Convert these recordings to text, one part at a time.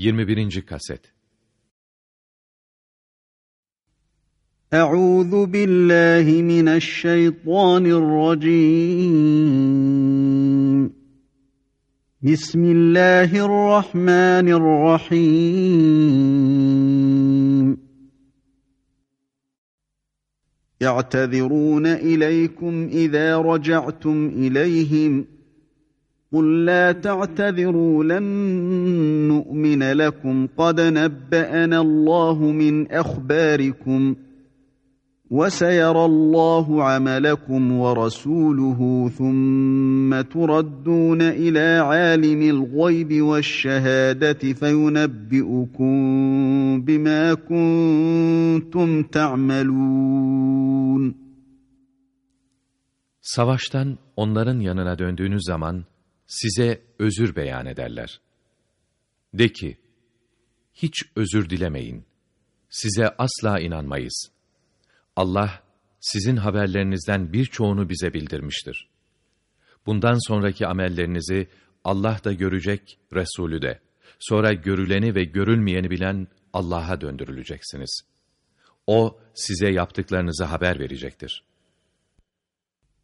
21. kaset Euzu billahi mineşşeytanirracim Bismillahirrahmanirrahim يعتذرون إليكم إذا رجعتم إليهم قل لا تعتذروا لن نؤمن لكم قد نبأنا الله من أخباركم وسيرى الله عملكم ورسوله ثم تردون إلى عالم الغيب والشهادة فينبئكم بما كنتم تعملون Savaştan onların yanına döndüğünüz zaman size özür beyan ederler. De ki, hiç özür dilemeyin. Size asla inanmayız. Allah, sizin haberlerinizden birçoğunu bize bildirmiştir. Bundan sonraki amellerinizi Allah da görecek, Resulü de. Sonra görüleni ve görülmeyeni bilen Allah'a döndürüleceksiniz. O, size yaptıklarınızı haber verecektir.''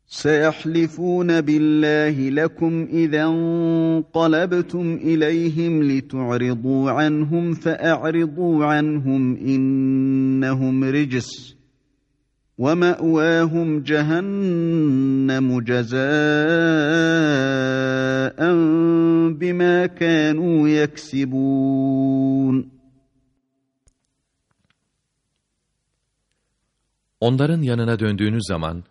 سيحلفون بالله لكم إذا انقلبتم إليهم لتعرضوا عنهم فأعرضوا عنهم إنهم رجس ومأواهم جهنم جزاء بما كانوا يكسبون. Onların yanına döndüğünüz zaman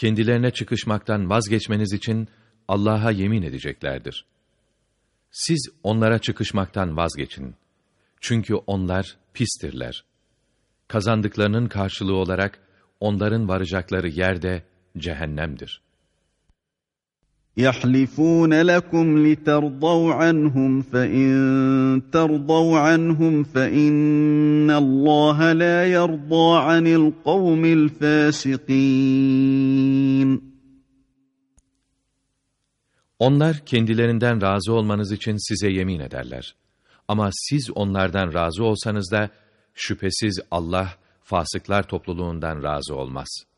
kendilerine çıkışmaktan vazgeçmeniz için Allah'a yemin edeceklerdir. Siz onlara çıkışmaktan vazgeçin. Çünkü onlar pistirler. Kazandıklarının karşılığı olarak onların varacakları yerde cehennemdir. يَحْلِفُونَ لَكُمْ لِتَرْضَوْا عَنْهُمْ فَإِنْ تَرْضَوْا عَنْهُمْ فَإِنَّ اللّٰهَ لَا يَرْضَى عَنِ الْقَوْمِ الْفَاسِقِينَ Onlar kendilerinden razı olmanız için size yemin ederler. Ama siz onlardan razı olsanız da şüphesiz Allah fasıklar topluluğundan razı olmaz.''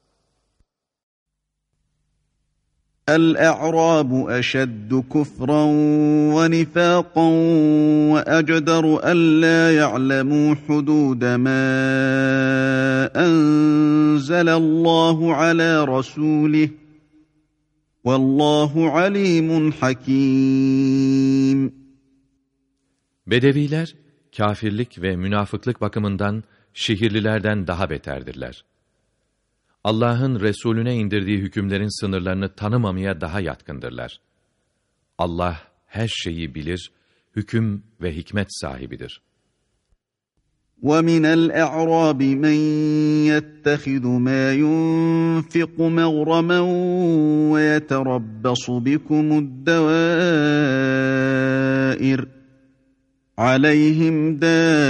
الأعراب أشد كفرا ونفاقا وأجدر ألا يعلموا حدود ما أنزل الله على رسوله والله عليم حكيم Bedeviler, kafirlik ve münafıklık bakımından şehirlilerden daha beterdirler. Allah'ın Resulüne indirdiği hükümlerin sınırlarını tanımamaya daha yatkındırlar. Allah her şeyi bilir, hüküm ve hikmet sahibidir. وَمِنَ الْأَعْرَابِ مَنْ يَتَّخِذُ مَا يُنْفِقُ مَغْرَمًا وَيَتَرَبَّصُ بِكُمُ الدَّوَائِرِ عَلَيْهِمْ دَائِرَةُ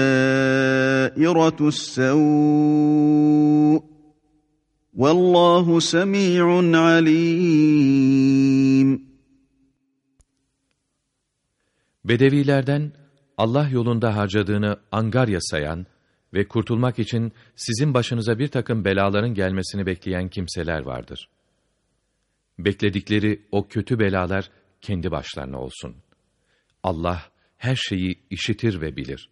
السَّوْءِ Vallahu semi'un alim. Bedevilerden Allah yolunda harcadığını angarya sayan ve kurtulmak için sizin başınıza bir takım belaların gelmesini bekleyen kimseler vardır. Bekledikleri o kötü belalar kendi başlarına olsun. Allah her şeyi işitir ve bilir.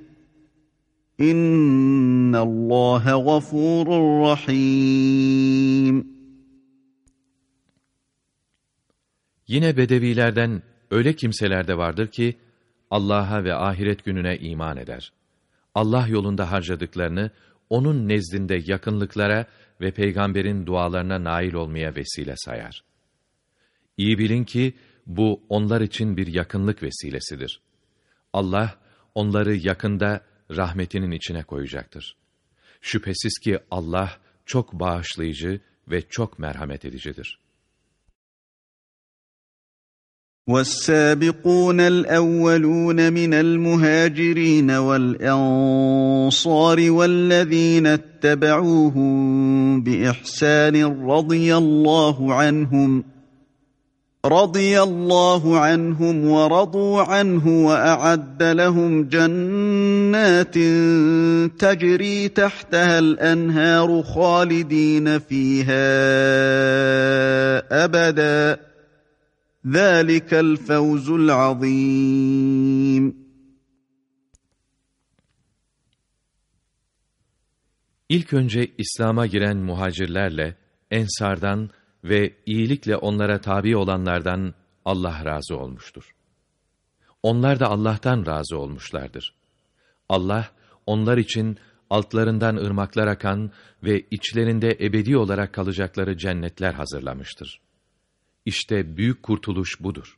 İnnallâhe gafurur rahim. Yine bedevilerden öyle kimseler de vardır ki Allah'a ve ahiret gününe iman eder. Allah yolunda harcadıklarını onun nezdinde yakınlıklara ve peygamberin dualarına nail olmaya vesile sayar. İyi bilin ki bu onlar için bir yakınlık vesilesidir. Allah onları yakında rahmetinin içine koyacaktır.'' Şüphesiz ki Allah çok bağışlayıcı ve çok merhamet edicidir. والسابقون الأولون من المهاجرين والأنصار والذين اتبعوهم بإحسان رضي الله عنهم رضي الله عنهم ورضوا عنه وأعد لهم جنات تجري تحتها الأنهار خالدين فيها أبداً. ذَٰلِكَ الْفَوْزُ الْعَظِيمُ. İlk önce İslam'a giren muhacirlerle, ensardan ve iyilikle onlara tabi olanlardan Allah razı olmuştur. Onlar da Allah'tan razı olmuşlardır. Allah, onlar için altlarından ırmaklar akan ve içlerinde ebedi olarak kalacakları cennetler hazırlamıştır. İşte büyük kurtuluş budur.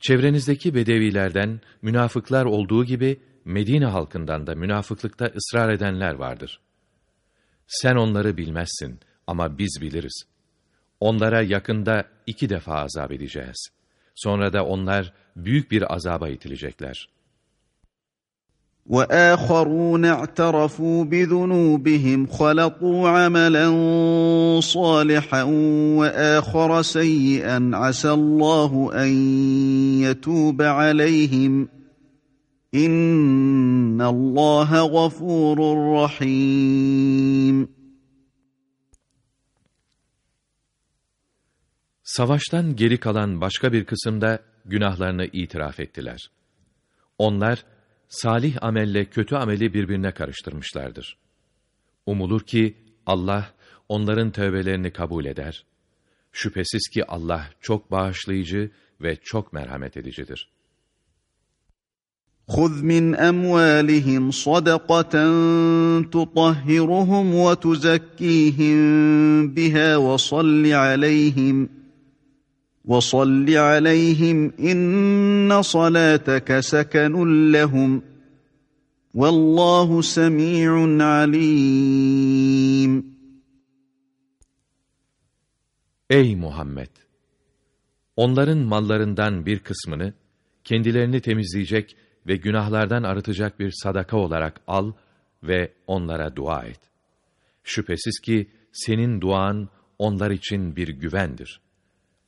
Çevrenizdeki bedevilerden münafıklar olduğu gibi Medine halkından da münafıklıkta ısrar edenler vardır. Sen onları bilmezsin ama biz biliriz. Onlara yakında iki defa azap edeceğiz. Sonra da onlar büyük bir azaba itilecekler.'' وآخرون اعترفوا بذنوبهم خلطوا عملا صالحا وآخر سيئا عسى الله أن يتوب عليهم إن الله غفور رحيم Savaştan geri kalan başka bir kısımda günahlarını itiraf ettiler. Onlar, salih amelle kötü ameli birbirine karıştırmışlardır. Umulur ki Allah onların tövbelerini kabul eder. Şüphesiz ki Allah çok bağışlayıcı ve çok merhamet edicidir. خُذْ مِنْ أَمْوَالِهِمْ صَدَقَةً تُطَهِّرُهُمْ وَتُزَكِّيهِمْ بِهَا وَصَلِّ عَلَيْهِمْ وَصَلِّ عَلَيْهِمْ اِنَّ صَلَاتَكَ سَكَنٌ لَهُمْ وَاللّٰهُ سَمِيعٌ عَلِيمٌ Ey Muhammed! Onların mallarından bir kısmını, kendilerini temizleyecek ve günahlardan arıtacak bir sadaka olarak al ve onlara dua et. Şüphesiz ki senin duan onlar için bir güvendir.''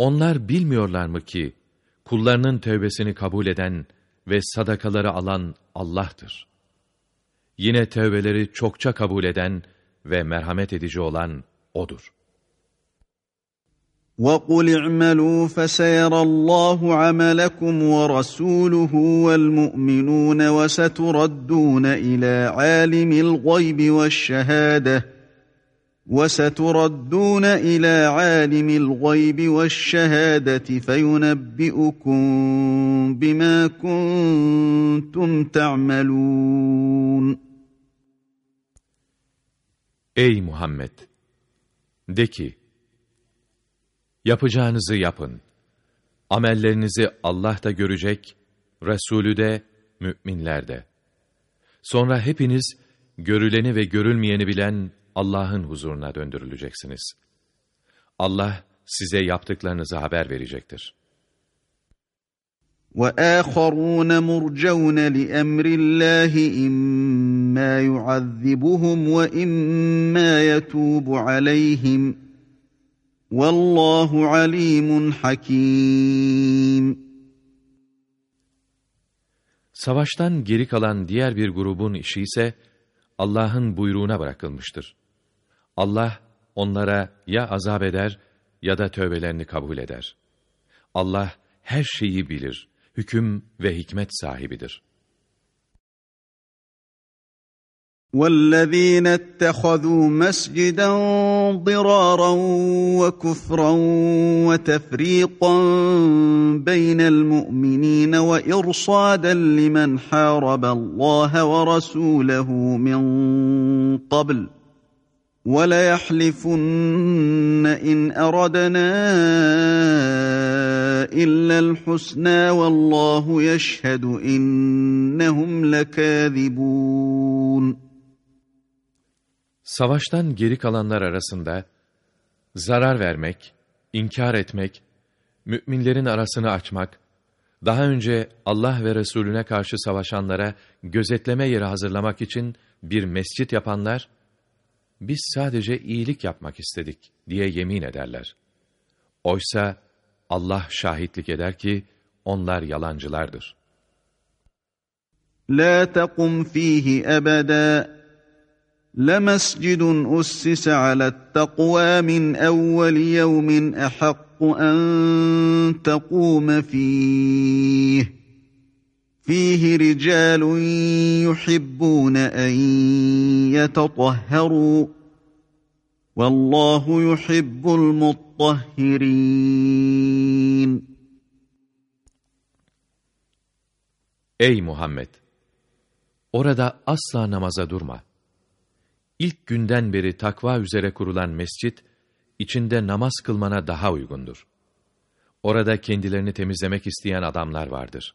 Onlar bilmiyorlar mı ki, kullarının tövbesini kabul eden ve sadakaları alan Allah'tır. Yine tövbeleri çokça kabul eden ve merhamet edici olan O'dur. وَقُلْ اعْمَلُوا فَسَيَرَ اللّٰهُ عَمَلَكُمْ وَرَسُولُهُ وَالْمُؤْمِنُونَ وَسَتُرَدُّونَ إِلَى عَالِمِ الْغَيْبِ وَالشَّهَادَةِ وَسَتُرَدُّونَ إِلَى عَالِمِ الْغَيْبِ وَالشَّهَادَةِ فَيُنَبِّئُكُم بِمَا كُنتُمْ تَعْمَلُونَ Ey Muhammed! De ki, yapacağınızı yapın. Amellerinizi Allah da görecek, Resulü de, müminler de. Sonra hepiniz, görüleni ve görülmeyeni bilen Allah'ın huzuruna döndürüleceksiniz. Allah size yaptıklarınızı haber verecektir. وآخرون مرجون لأمر الله إما يعذبهم وإما يتوب عليهم والله عليم حكيم Savaştan geri kalan diğer bir grubun işi ise Allah'ın buyruğuna bırakılmıştır. Allah onlara ya azap eder ya da tövbelerini kabul eder. Allah her şeyi bilir, hüküm ve hikmet sahibidir. وَالَّذ۪ينَ اتَّخَذُوا مَسْجِدًا ضِرَارًا وَكُفْرًا وَتَفْرِيقًا بَيْنَ الْمُؤْمِنِينَ وَإِرْصَادًا لِمَنْ حَارَبَ اللّٰهَ وَرَسُولَهُ مِنْ قَبْلِ وَلَيَحْلِفُنَّ إِنْ أَرَدْنَا إِلَّا الْحُسْنَى وَاللّٰهُ يَشْهَدُ إِنَّهُمْ لَكَاذِبُونَ Savaştan geri kalanlar arasında zarar vermek, inkar etmek, müminlerin arasını açmak, daha önce Allah ve Resulüne karşı savaşanlara gözetleme yeri hazırlamak için bir mescit yapanlar, biz sadece iyilik yapmak istedik diye yemin ederler. Oysa Allah şahitlik eder ki onlar yalancılardır. La taqum fihi ebeda لمسجد أسس على التقوى من أول يوم أحق أن تقوم فيه فيه رجال يحبون أن يتطهروا والله يحب المطهرين Ey Muhammed! Orada asla namaza durma. İlk günden beri takva üzere kurulan mescit, içinde namaz kılmana daha uygundur. Orada kendilerini temizlemek isteyen adamlar vardır.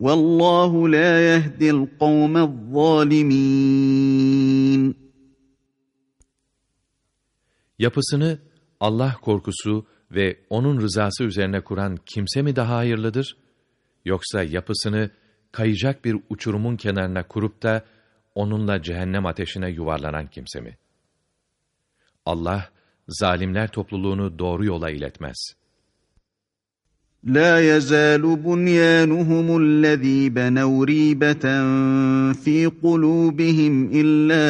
Vallahu la yehdil kavmez zalimin. Yapısını Allah korkusu ve onun rızası üzerine kuran kimse mi daha hayırlıdır? Yoksa yapısını kayacak bir uçurumun kenarına kurup da onunla cehennem ateşine yuvarlanan kimse mi? Allah zalimler topluluğunu doğru yola iletmez.'' La yazalu bunyanuhum allazi banaw ribatan fi qulubihim illa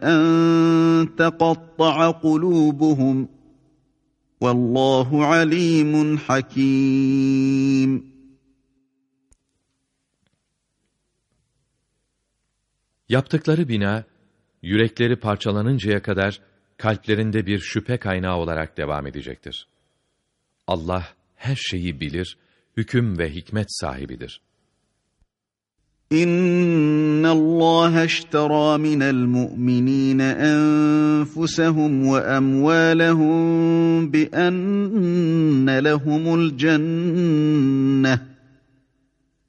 an taqatta'a qulubuhum. Vallahu alimun hakim. Yaptıkları bina yürekleri parçalanıncaya kadar kalplerinde bir şüphe kaynağı olarak devam edecektir. Allah her şeyi bilir, hüküm ve hikmet sahibidir. İnna Allah iştera minel mu'minina enfusahum ve amwalahum bi enne cenneh.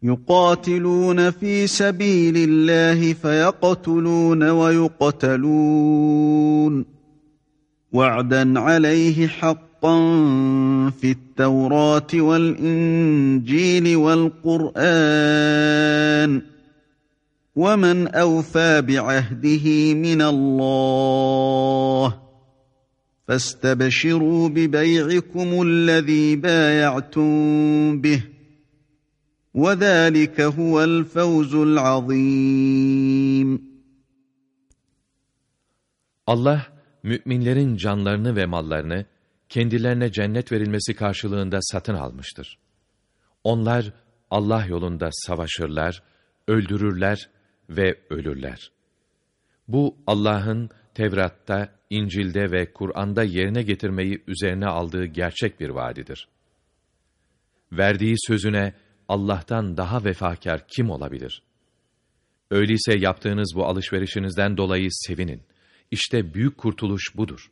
يقاتلون في سبيل الله فيقتلون ويقتلون وعدا عليه حقا في التوراة والإنجيل والقرآن ومن أوفى بعهده من الله فاستبشروا ببيعكم الذي بايعتم به وَذَٰلِكَ هُوَ الْفَوْزُ الْعَظِيمُ. Allah, müminlerin canlarını ve mallarını, kendilerine cennet verilmesi karşılığında satın almıştır. Onlar, Allah yolunda savaşırlar, öldürürler ve ölürler. Bu, Allah'ın Tevrat'ta, İncil'de ve Kur'an'da yerine getirmeyi üzerine aldığı gerçek bir vaadidir. Verdiği sözüne, Allah'tan daha vefakar kim olabilir? Öyleyse yaptığınız bu alışverişinizden dolayı sevinin. İşte büyük kurtuluş budur.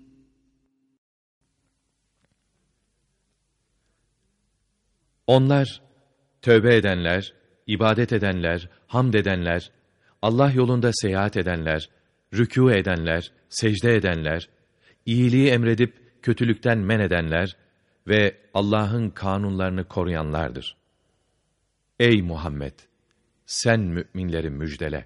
Onlar, tövbe edenler, ibadet edenler, hamd edenler, Allah yolunda seyahat edenler, rükû edenler, secde edenler, iyiliği emredip kötülükten men edenler ve Allah'ın kanunlarını koruyanlardır. Ey Muhammed! Sen müminleri müjdele.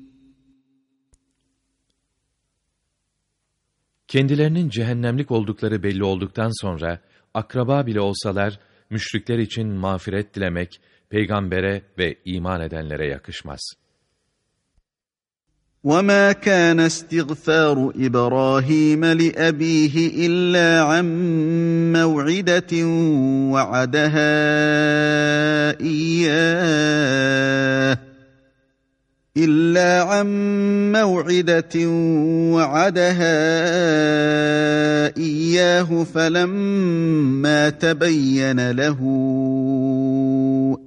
Kendilerinin cehennemlik oldukları belli olduktan sonra, akraba bile olsalar, müşrikler için mağfiret dilemek, peygambere ve iman edenlere yakışmaz.'' وما كان استغفار ابراهيم لابيه الا عن موعده وعدها اياه إلا عن موعدة وعدها إياه فلما تبين له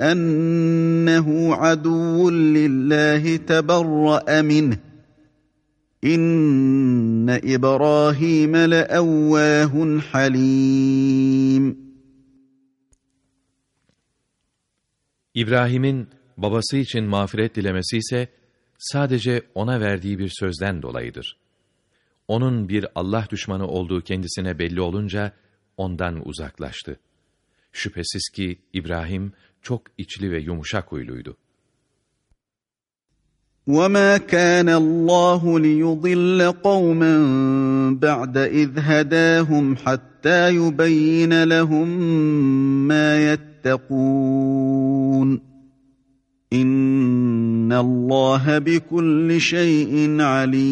أنه عدو لله تبرأ منه. إن إبراهيم لأواه حليم. İbrahim'in babası için mağfiret dilemesi ise sadece ona verdiği bir sözden dolayıdır. Onun bir Allah düşmanı olduğu kendisine belli olunca ondan uzaklaştı. Şüphesiz ki İbrahim çok içli ve yumuşak huyluydu. وَمَا كَانَ اللّٰهُ لِيُضِلَّ قَوْمًا بَعْدَ اِذْ هَدَاهُمْ حَتَّى يُبَيِّنَ لَهُمْ مَا يَتَّقُونَ İnna Allah bi kulli şeyin alim.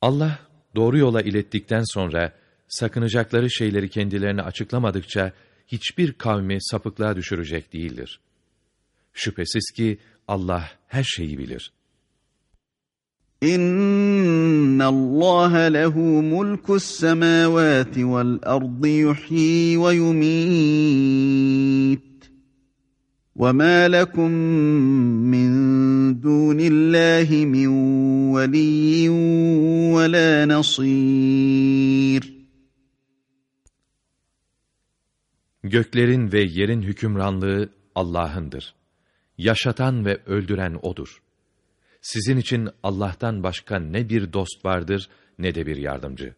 Allah doğru yola ilettikten sonra sakınacakları şeyleri kendilerine açıklamadıkça hiçbir kavmi sapıklığa düşürecek değildir. Şüphesiz ki Allah her şeyi bilir. İnna Allah lehu mulkus semawati vel ardı yuhyi ve yumit. وَمَا لَكُمْ مِنْ دُونِ اللّٰهِ مِنْ وَلِيٍّ وَلَا نَصِيرٍ Göklerin ve yerin hükümranlığı Allah'ındır. Yaşatan ve öldüren O'dur. Sizin için Allah'tan başka ne bir dost vardır ne de bir yardımcı.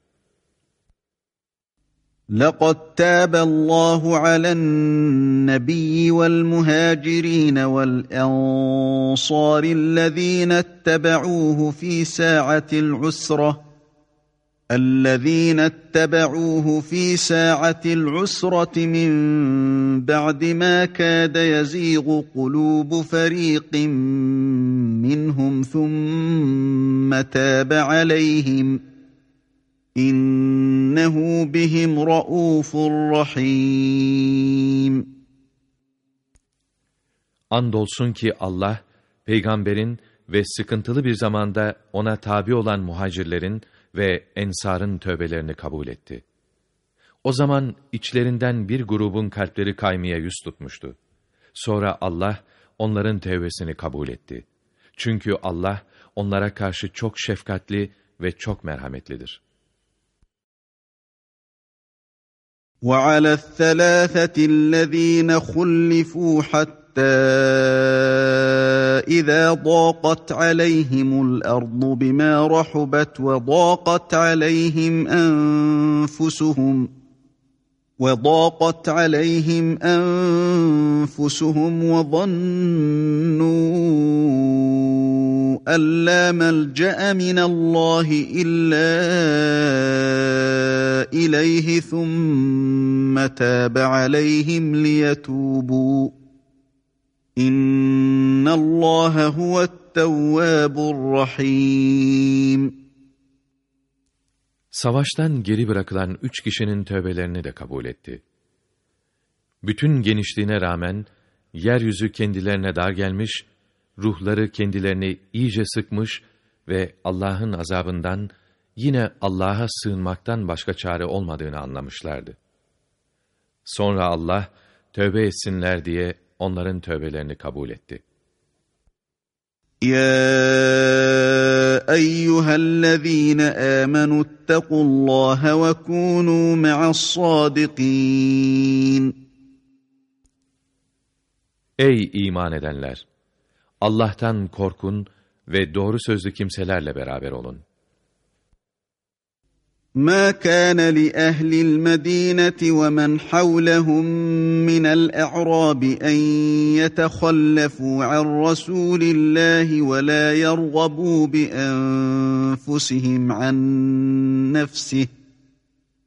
لقد تاب الله على النبي والمهاجرين والانصار الذين اتبعوه في ساعه العسره الذين اتبعوه في ساعة العسرة من بعد ما كاد يزيغ قلوب فريق منهم ثم تاب عليهم إنه بهم رؤوف رحيم. Andolsun ki Allah, peygamberin ve sıkıntılı bir zamanda ona tabi olan muhacirlerin ve ensarın tövbelerini kabul etti. O zaman içlerinden bir grubun kalpleri kaymaya yüz tutmuştu. Sonra Allah onların tevbesini kabul etti. Çünkü Allah onlara karşı çok şefkatli ve çok merhametlidir. وعلى الثلاثة الذين خلفوا حتى إذا ضاقت عليهم الأرض بما رحبت وضاقت عليهم أنفسهم وضاقت عليهم أنفسهم وظنوا أن لا ملجأ من الله إلا إليه ثم تاب عليهم ليتوبوا İnna Allah huvet tevvabur rahim. Savaştan geri bırakılan üç kişinin tövbelerini de kabul etti. Bütün genişliğine rağmen yeryüzü kendilerine dar gelmiş, ruhları kendilerini iyice sıkmış ve Allah'ın azabından yine Allah'a sığınmaktan başka çare olmadığını anlamışlardı. Sonra Allah tövbe etsinler diye onların tövbelerini kabul etti. Ya eyyühellezîne âmenû ittequllâhe ve kûnû me'as-sâdikîn. Ey iman edenler! Allah'tan korkun ve doğru sözlü kimselerle beraber olun. ما كان لأهل المدينة ومن حولهم من الإعراب أن يتخلفوا عن رسول الله ولا يرغبوا بأنفسهم عن نفسه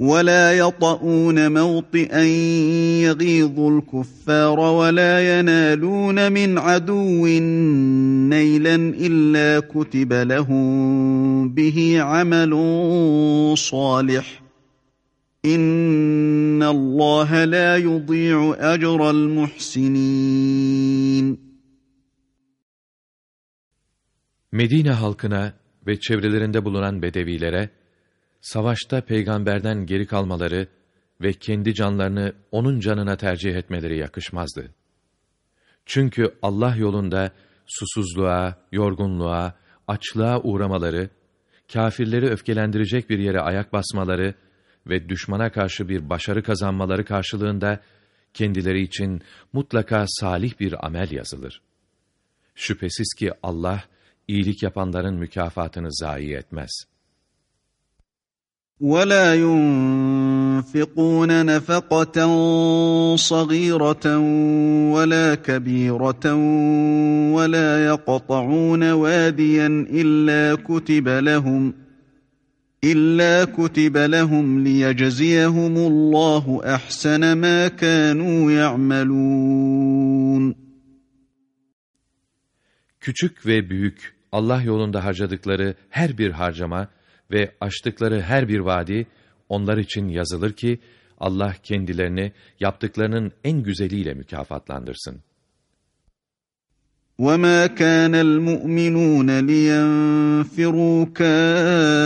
ولا يطؤون موطئا يغيظ الكفار ولا ينالون من عدو نيلا إلا كتب لهم به عمل صالح. إن الله لا يضيع أجر المحسنين. مدينه halkına ve çevrelerinde bulunan bedevilere savaşta peygamberden geri kalmaları ve kendi canlarını onun canına tercih etmeleri yakışmazdı. Çünkü Allah yolunda susuzluğa, yorgunluğa, açlığa uğramaları, kafirleri öfkelendirecek bir yere ayak basmaları ve düşmana karşı bir başarı kazanmaları karşılığında kendileri için mutlaka salih bir amel yazılır. Şüphesiz ki Allah iyilik yapanların mükafatını zayi etmez. ولا ينفقون نفقة صغيرة ولا كبيرة ولا يقطعون واديا إلا كتب لهم إلا كتب لهم ليجزيهم الله أحسن ما كانوا يعملون. Küçük ve büyük Allah yolunda harcadıkları her bir harcama ve açtıkları her bir vadi onlar için yazılır ki Allah kendilerini yaptıklarının en güzeliyle mükafatlandırsın. وَمَا كَانَ الْمُؤْمِنُونَ لِيَنْفِرُوا كَافَّةً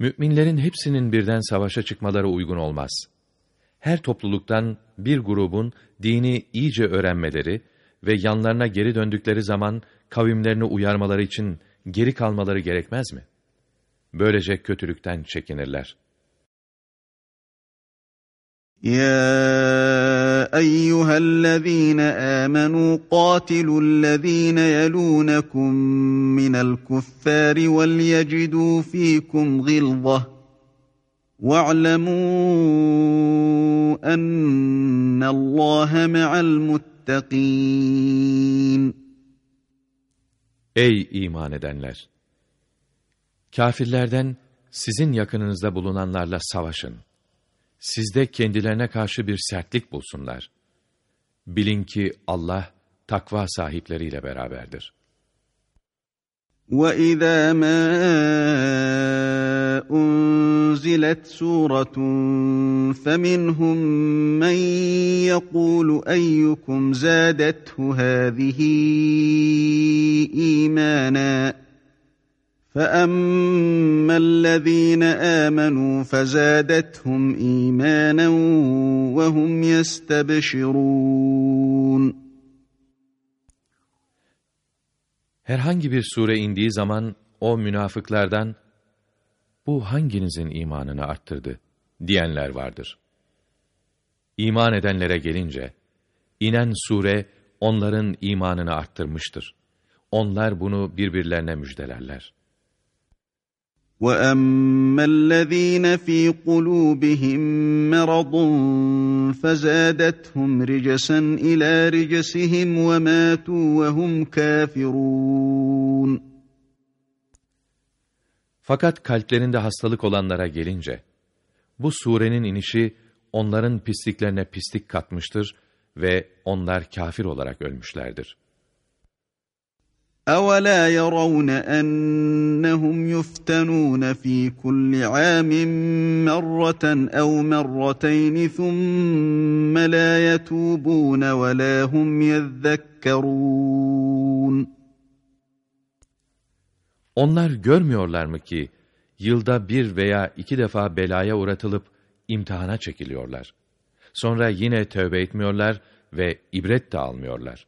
Müminlerin hepsinin birden savaşa çıkmaları uygun olmaz. Her topluluktan bir grubun dini iyice öğrenmeleri ve yanlarına geri döndükleri zaman kavimlerini uyarmaları için geri kalmaları gerekmez mi? Böylece kötülükten çekinirler.'' يا ايها الذين امنوا قاتلوا الذين يلونكم من الكفار وليجدوا فيكم غلظه واعلموا ان الله مع المتقين Ey iman edenler! Kafirlerden sizin yakınınızda bulunanlarla savaşın. sizde kendilerine karşı bir sertlik bulsunlar. Bilin ki Allah takva sahipleriyle beraberdir. وَإِذَا مَا أُنْزِلَتْ سُورَةٌ فَمِنْهُمْ مَنْ يَقُولُ أَيُّكُمْ زَادَتْهُ هَذِهِ إِيمَانًا فَأَمَّا الَّذ۪ينَ آمَنُوا فَزَادَتْهُمْ إِيمَانًا وَهُمْ يَسْتَبْشِرُونَ Herhangi bir sure indiği zaman o münafıklardan bu hanginizin imanını arttırdı diyenler vardır. İman edenlere gelince inen sure onların imanını arttırmıştır. Onlar bunu birbirlerine müjdelerler. وَأَمَّا الَّذ۪ينَ ف۪ي قُلُوبِهِمْ مَرَضٌ فَزَادَتْهُمْ رِجَسًا اِلَى رِجَسِهِمْ وَمَاتُوا وَهُمْ كَافِرُونَ Fakat kalplerinde hastalık olanlara gelince, bu surenin inişi onların pisliklerine pislik katmıştır ve onlar kafir olarak ölmüşlerdir. أَوَلَا يَرَوْنَ أَنَّهُمْ يُفْتَنُونَ فِي كُلِّ عَامٍ مَرَّةً أَوْ مَرَّتَيْنِ ثُمَّ لَا يَتُوبُونَ وَلَا هُمْ يَذَّكَّرُونَ Onlar görmüyorlar mı ki, yılda bir veya iki defa belaya uğratılıp imtihana çekiliyorlar. Sonra yine tövbe etmiyorlar ve ibret de almıyorlar.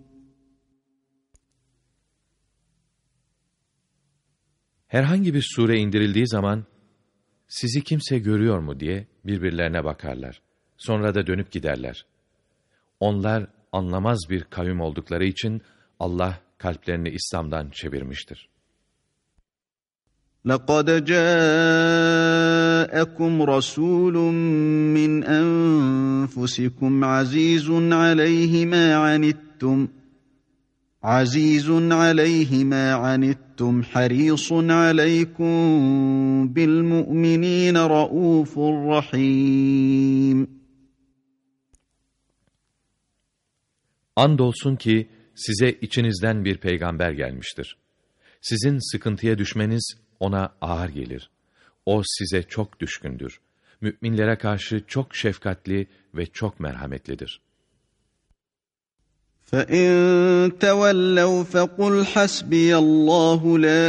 Herhangi bir sure indirildiği zaman, sizi kimse görüyor mu diye birbirlerine bakarlar. Sonra da dönüp giderler. Onlar anlamaz bir kavim oldukları için Allah kalplerini İslam'dan çevirmiştir. لَقَدْ جَاءَكُمْ رَسُولٌ مِّنْ أَنفُسِكُمْ عَزِيزٌ عَلَيْهِ مَا عَنِتُّمْ عَزِيزٌ عَلَيْهِ مَا عَنِتُّمْ حَرِيصٌ عَلَيْكُمْ بِالْمُؤْمِنِينَ رَءُوفٌ رَحِيمٌ Andolsun ki size içinizden bir peygamber gelmiştir. Sizin sıkıntıya düşmeniz ona ağır gelir. O size çok düşkündür. Müminlere karşı çok şefkatli ve çok merhametlidir. فَاِنْ تَوَلَّوْا فَقُلْ حَسْبِيَ اللّٰهُ لَا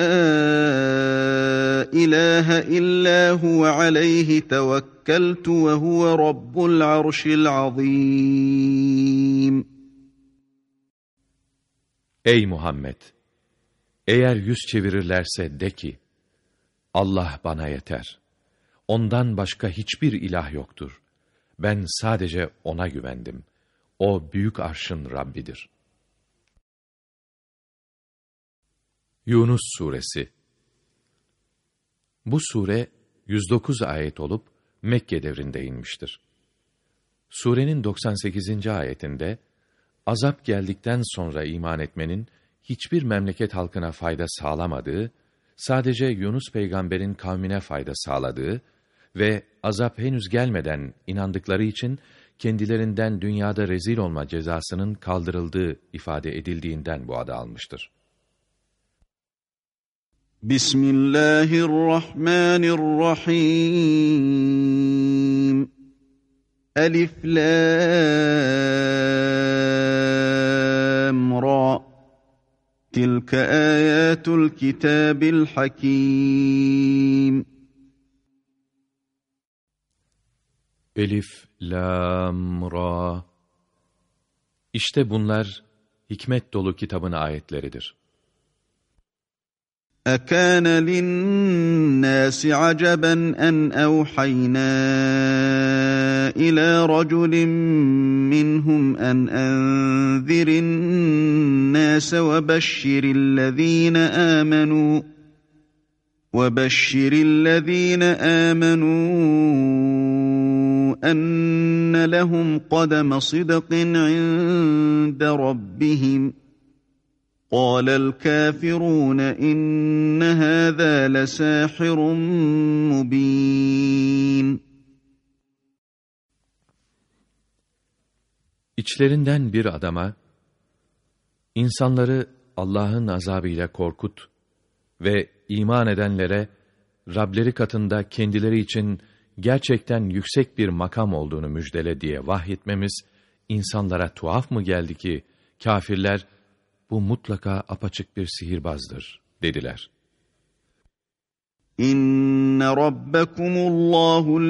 اِلَٰهَ اِلَّا هُوَ عَلَيْهِ تَوَكَّلْتُ وَهُوَ رَبُّ الْعَرْشِ الْعَظِيمِ Ey Muhammed! Eğer yüz çevirirlerse de ki, Allah bana yeter. Ondan başka hiçbir ilah yoktur. Ben sadece O'na güvendim. O büyük arşın Rabbidir. Yunus Suresi Bu sure 109 ayet olup Mekke devrinde inmiştir. Surenin 98. ayetinde azap geldikten sonra iman etmenin hiçbir memleket halkına fayda sağlamadığı, sadece Yunus peygamberin kavmine fayda sağladığı ve azap henüz gelmeden inandıkları için kendilerinden dünyada rezil olma cezasının kaldırıldığı ifade edildiğinden bu adı almıştır. Bismillahirrahmanirrahim. Elif lam ra. Tilka ayatul kitabil hakim. Elif, Lam, Ra. İşte bunlar hikmet dolu kitabın ayetleridir. أَكَانَ لِلنَّاسِ عَجَبًا أَنْ أَوْحَيْنَا إلى رجل منهم أن أنذر الناس وبشر الذين آمنوا وبشر الذين آمنوا أن لهم قدم صدق عند ربهم قال الكافرون إن هذا لساحر مبين İçlerinden bir adama, insanları Allah'ın azabıyla korkut ve iman edenlere Rableri katında kendileri için gerçekten yüksek bir makam olduğunu müjdele diye vahyetmemiz insanlara tuhaf mı geldi ki kafirler bu mutlaka apaçık bir sihirbazdır dediler. İnne rabbekumullahu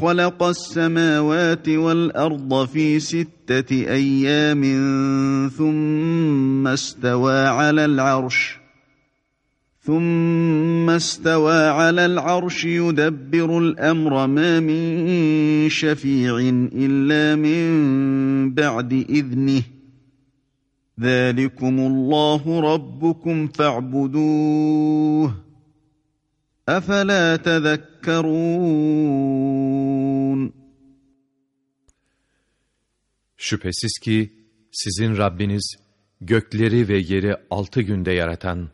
halakas semâvâti vel arda fî sitteti eyyâmin thumme istevâ alel arş. ثم استوى على العرش يدبر الأمر ما من شفيع إلا من بعد إذنه. ذلكم الله ربكم فاعبدوه. أفلا تذكرون؟ Şüphesiz ki sizin Rabbiniz gökleri ve yeri altı günde yaratan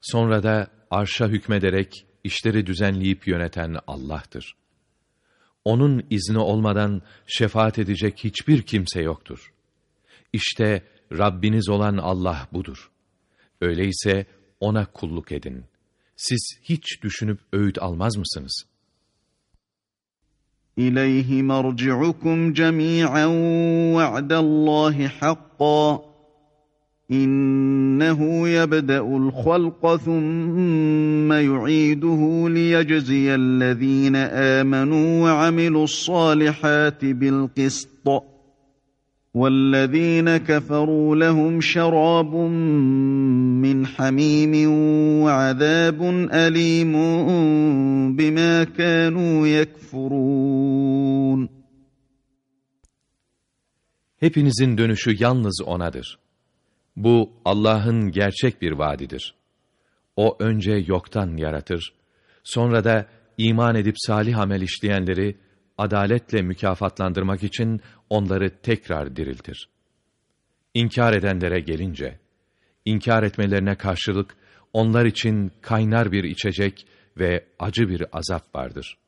Sonra da arşa hükmederek işleri düzenleyip yöneten Allah'tır. Onun izni olmadan şefaat edecek hiçbir kimse yoktur. İşte Rabbiniz olan Allah budur. Öyleyse ona kulluk edin. Siz hiç düşünüp öğüt almaz mısınız? İleyhi merci'ukum cemi'en ve'dallahi hakka. إنه يبدأ الخلق ثم يعيده ليجزي الذين آمنوا وعملوا الصالحات بالقسط والذين كفروا لهم شراب من حميم وعذاب أليم بما كانوا يكفرون Hepinizin dönüşü yalnız O'nadır. Bu Allah'ın gerçek bir vaadidir. O önce yoktan yaratır, sonra da iman edip salih amel işleyenleri adaletle mükafatlandırmak için onları tekrar diriltir. İnkar edenlere gelince, inkar etmelerine karşılık onlar için kaynar bir içecek ve acı bir azap vardır.''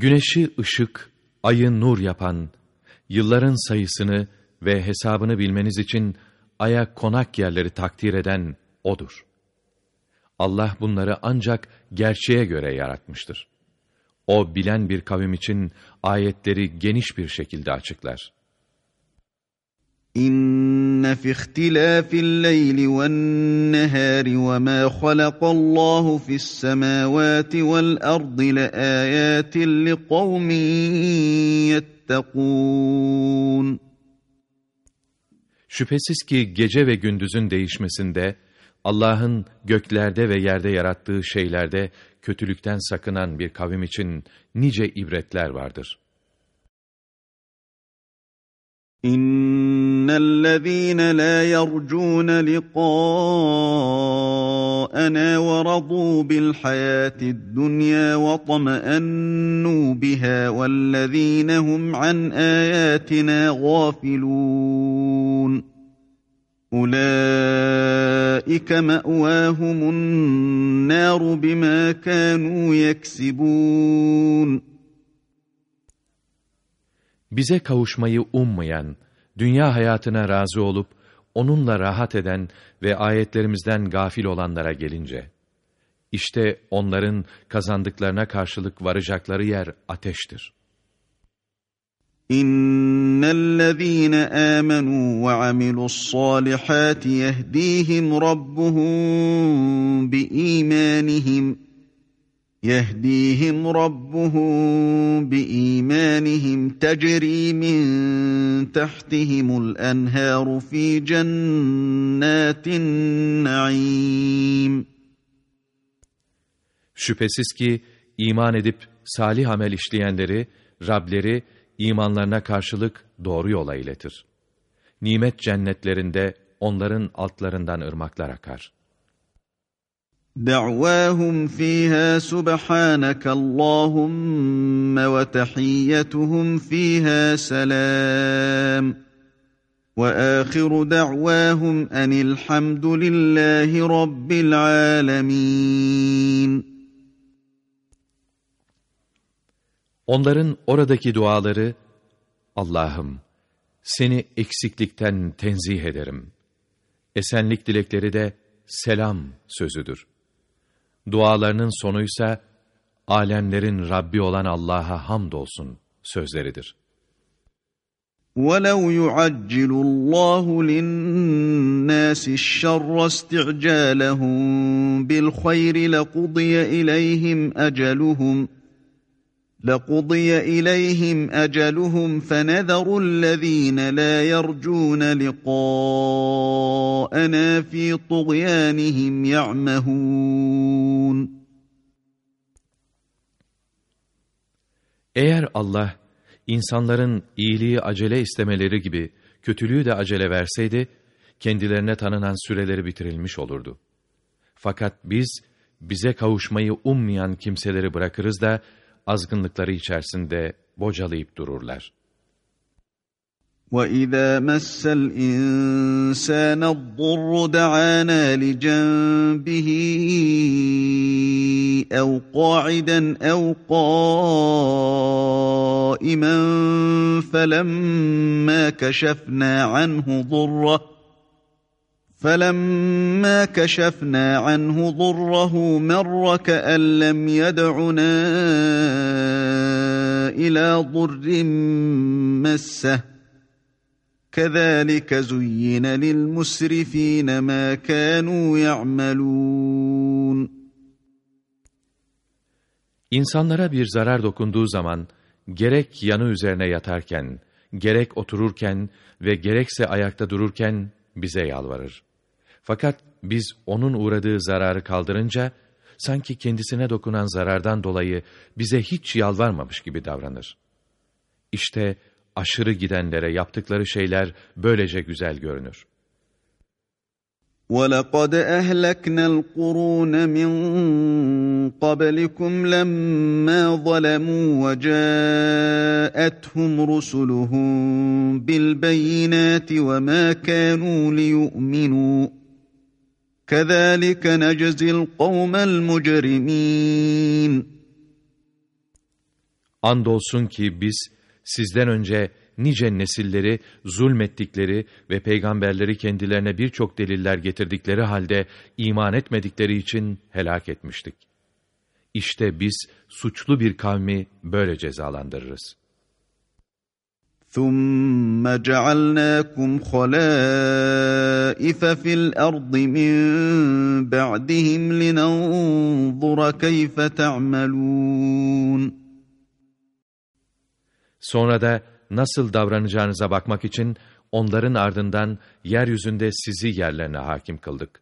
Güneşi ışık, ayı nur yapan, yılların sayısını ve hesabını bilmeniz için aya konak yerleri takdir eden O'dur. Allah bunları ancak gerçeğe göre yaratmıştır. O bilen bir kavim için ayetleri geniş bir şekilde açıklar. İnne fi ihtilafil leyli ven nehari ve ma halakallahu fis semavati vel ardı le. Şüphesiz ki gece ve gündüzün değişmesinde, Allah'ın göklerde ve yerde yarattığı şeylerde kötülükten sakınan bir kavim için nice ibretler vardır.'' إن الذين لا يرجون لقاءنا ورضوا بالحياة الدنيا وطمأنوا بها والذين هم عن آياتنا غافلون أولئك مأواهم النار بما كانوا يكسبون bize kavuşmayı ummayan, dünya hayatına razı olup, onunla rahat eden ve ayetlerimizden gafil olanlara gelince, İşte onların kazandıklarına karşılık varacakları yer ateştir. İnnellezîne âmenû ve amilussâlihâti yehdîhim rabbuhum biîmânihim يهديهم ربهم بإيمانهم تجري من تحتهم الأنهار في جنات النعيم Şüphesiz ki iman edip salih amel işleyenleri, Rableri imanlarına karşılık doğru yola iletir. Nimet cennetlerinde onların altlarından ırmaklar akar. دعواهم فيها سبحانك اللهم وتحيتهم فيها سلام واخر دعواهم ان الحمد لله رب العالمين Onların oradaki duaları, Allah'ım seni eksiklikten tenzih ederim. Esenlik dilekleri de selam sözüdür. Dualarının sonuysa, alemlerin Rabbi olan Allah'a hamdolsun sözleridir. وَلَوْ يُعَجِّلُ اللّٰهُ لِلنَّاسِ الشَّرَّ اسْتِعْجَالَهُمْ بِالْخَيْرِ لَقُضِيَ إِلَيْهِمْ أَجَلُهُمْ لقضي إليهم أجلهم فنذر الذين لا يرجون لقاءنا في طغيانهم يعمهون Eğer Allah insanların iyiliği acele istemeleri gibi kötülüğü de acele verseydi, kendilerine tanınan süreleri bitirilmiş olurdu. Fakat biz, bize kavuşmayı ummayan kimseleri bırakırız da, azgınlıkları içerisinde bocalayıp dururlar. وَإِذَا مَسَّ الْإِنسَانَ الضُّرُّ دَعَانَا لِجَنْبِهِ أَوْ قَاعِدًا أَوْ قَائِمًا فَلَمَّا كَشَفْنَا عَنْهُ ضُرَّهُ فَلَمَّا كَشَفْنَا عَنْهُ ضُرَّهُ مَرَّ كَأَنْ لَمْ يَدْعُنَا إِلَى ضُرٍّ مَسَّهُ كَذَٰلِكَ زُيِّنَ لِلْمُسْرِفِينَ مَا كَانُوا يَعْمَلُونَ İnsanlara bir zarar dokunduğu zaman, gerek yanı üzerine yatarken, gerek otururken ve gerekse ayakta dururken bize yalvarır. Fakat biz onun uğradığı zararı kaldırınca, sanki kendisine dokunan zarardan dolayı bize hiç yalvarmamış gibi davranır. İşte aşırı gidenlere yaptıkları şeyler böylece güzel görünür. وَلَقَدْ أَهْلَكْنَا الْقُرُونَ مِنْ قَبْلِكُمْ لَمَّا ظَلَمُوا وَجَاءَتْهُمْ رُسُلُهُم بِالْبَيِّنَاتِ وَمَا كَانُوا لِيُؤْمِنُوا كَذَٰلِكَ نَجْزِي الْقَوْمَ الْمُجْرِمِينَ Andolsun ki biz sizden önce nice nesilleri zulmettikleri ve peygamberleri kendilerine birçok deliller getirdikleri halde iman etmedikleri için helak etmiştik. İşte biz suçlu bir kavmi böyle cezalandırırız. ثُمَّ جَعَلْنَاكُمْ خَلَائِفَ فِي الْأَرْضِ مِنْ بَعْدِهِمْ لِنَنْظُرَ كَيْفَ تَعْمَلُونَ Sonra da nasıl davranacağınıza bakmak için onların ardından yeryüzünde sizi yerlerine hakim kıldık.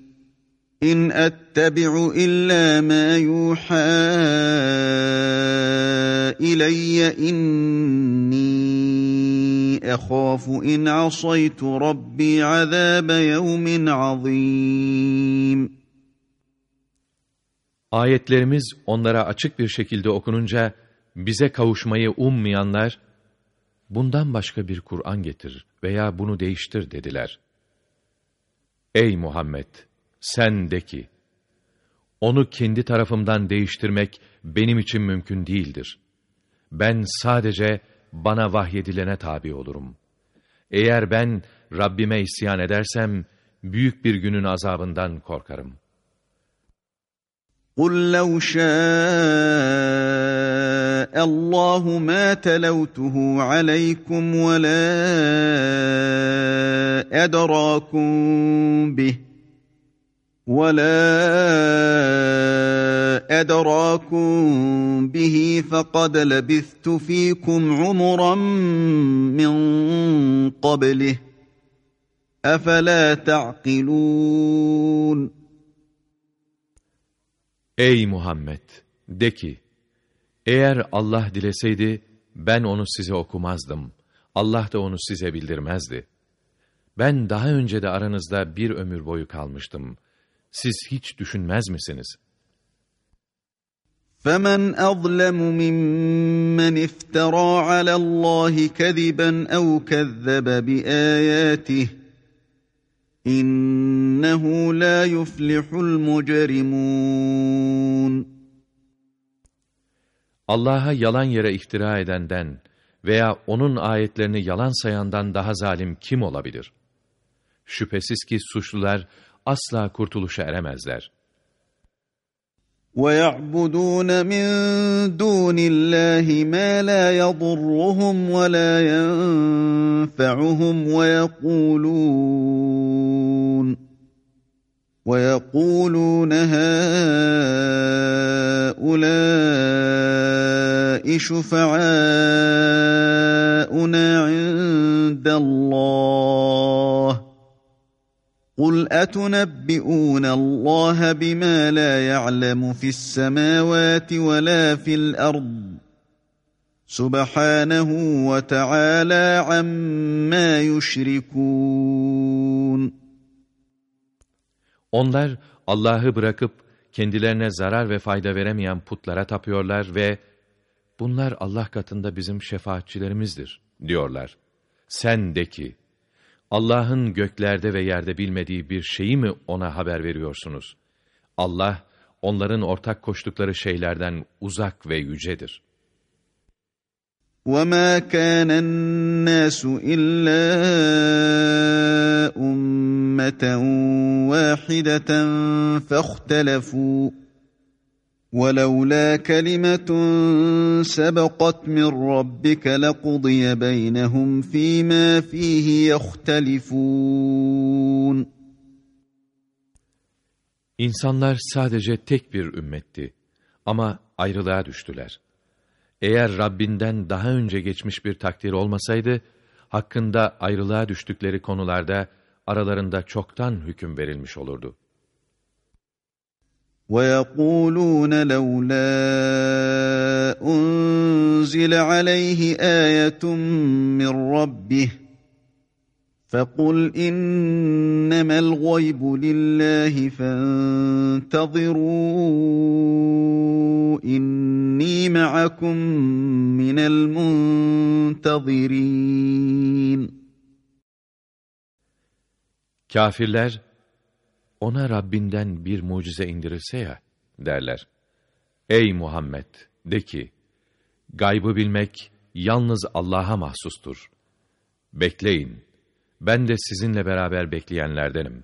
İn ettebi'u illa ma yuha ileyye inni ehafu in asaytu rabbi azabe yevmin azim. Ayetlerimiz onlara açık bir şekilde okununca bize kavuşmayı ummayanlar bundan başka bir Kur'an getir veya bunu değiştir dediler. Ey Muhammed! sen de ki onu kendi tarafımdan değiştirmek benim için mümkün değildir. Ben sadece bana vahyedilene tabi olurum. Eğer ben Rabbime isyan edersem büyük bir günün azabından korkarım. قل لو شاء الله ما تلوته عليكم ولا أدراكم به ولا أدراكم به فقد لبثت فيكم عمرا من قبله أفلا تعقلون Ey Muhammed! De ki, eğer Allah dileseydi, ben onu size okumazdım. Allah da onu size bildirmezdi. Ben daha önce de aranızda bir ömür boyu kalmıştım. Siz hiç düşünmez misiniz? فَمَنْ أَظْلَمُ مِمَّنِ افْتَرَى عَلَى اللّٰهِ كَذِبًا اَوْ كَذَّبَ بِآيَاتِهِ İnnehu la yuflihul mujrimun. Allah'a yalan yere iftira edenden veya onun ayetlerini yalan sayandan daha zalim kim olabilir? Şüphesiz ki suçlular asla kurtuluşa eremezler. وَيَعْبُدُونَ مِنْ دُونِ اللّٰهِ مَا لَا يَضُرُّهُمْ وَلَا يَنْفَعُهُمْ وَيَقُولُونَ وَيَقُولُونَ هَؤُلَاءِ شُفَعَاؤُنَا عِنْدَ اللّٰهِ قُلْ أَتُنَبِّئُونَ اللّٰهَ بِمَا لَا يَعْلَمُ فِي السَّمَاوَاتِ وَلَا فِي الْأَرْضِ سُبْحَانَهُ وَتَعَالَى عَمَّا يُشْرِكُونَ Onlar Allah'ı bırakıp kendilerine zarar ve fayda veremeyen putlara tapıyorlar ve bunlar Allah katında bizim şefaatçilerimizdir diyorlar. Sen de ki Allah'ın göklerde ve yerde bilmediği bir şeyi mi ona haber veriyorsunuz? Allah, onların ortak koştukları şeylerden uzak ve yücedir. وَمَا كَانَ النَّاسُ إِلَّا أُمَّةً وَاحِدَةً فَاخْتَلَفُوا وَلَوْلَا كَلِمَةٌ سَبَقَتْ مِنْ رَبِّكَ لَقُضِيَ بَيْنَهُمْ فِيمَا فِيهِ يَخْتَلِفُونَ İnsanlar sadece tek bir ümmetti ama ayrılığa düştüler. Eğer Rabbinden daha önce geçmiş bir takdir olmasaydı, hakkında ayrılığa düştükleri konularda aralarında çoktan hüküm verilmiş olurdu. وَيَقُولُونَ لَوْلَا أُنْزِلَ عَلَيْهِ آيَةٌ مِّن رَّبِّهِ فَقُلْ إِنَّمَا الْغَيْبُ لِلَّهِ فَانْتَظِرُوا إِنِّي مَعَكُمْ مِنَ الْمُنْتَظِرِينَ. Kafirler, ona Rabbinden bir mucize indirilse ya, derler. Ey Muhammed, de ki, gaybı bilmek yalnız Allah'a mahsustur. Bekleyin, ben de sizinle beraber bekleyenlerdenim.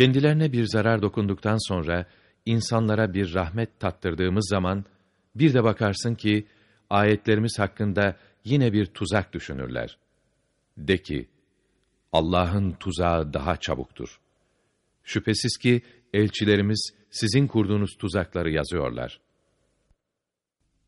Kendilerine bir zarar dokunduktan sonra insanlara bir rahmet tattırdığımız zaman bir de bakarsın ki ayetlerimiz hakkında yine bir tuzak düşünürler. De ki, Allah'ın tuzağı daha çabuktur. Şüphesiz ki elçilerimiz sizin kurduğunuz tuzakları yazıyorlar.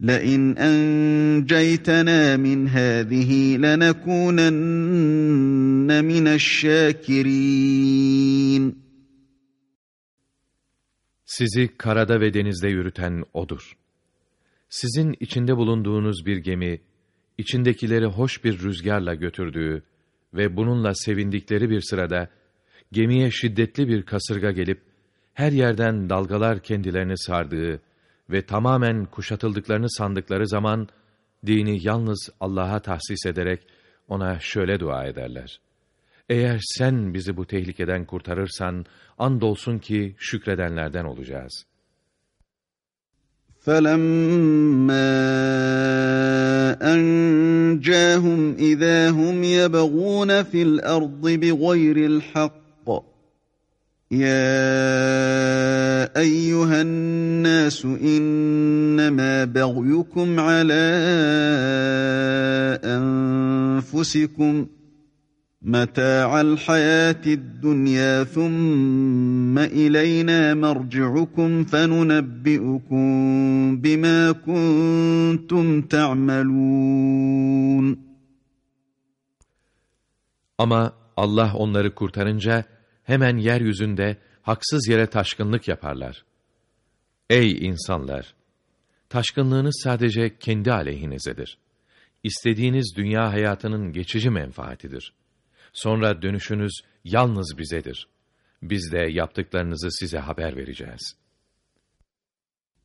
لئن أنجيتنا من هذه لنكونن من الشاكرين Sizi karada ve denizde yürüten O'dur. Sizin içinde bulunduğunuz bir gemi, içindekileri hoş bir rüzgarla götürdüğü ve bununla sevindikleri bir sırada, gemiye şiddetli bir kasırga gelip, her yerden dalgalar kendilerini sardığı ve tamamen kuşatıldıklarını sandıkları zaman, dini yalnız Allah'a tahsis ederek, ona şöyle dua ederler. Eğer sen bizi bu tehlikeden kurtarırsan, andolsun ki şükredenlerden olacağız.'' فَلَمَّا أَنْجَاهُمْ إِذَا هُمْ يَبَغُونَ فِي الْأَرْضِ بِغَيْرِ الْحَقِّ يَا أَيُّهَا النَّاسُ إِنَّمَا بَغْيُكُمْ عَلَى أَنفُسِكُمْ ۖ متاع الحياة الدنيا ثم إلينا مرجعكم فننبئكم بما كنتم تعملون Ama Allah onları kurtarınca hemen yeryüzünde haksız yere taşkınlık yaparlar. Ey insanlar! Taşkınlığınız sadece kendi aleyhinizedir. İstediğiniz dünya hayatının geçici menfaatidir.'' Sonra dönüşünüz yalnız bizedir. Biz de yaptıklarınızı size haber vereceğiz.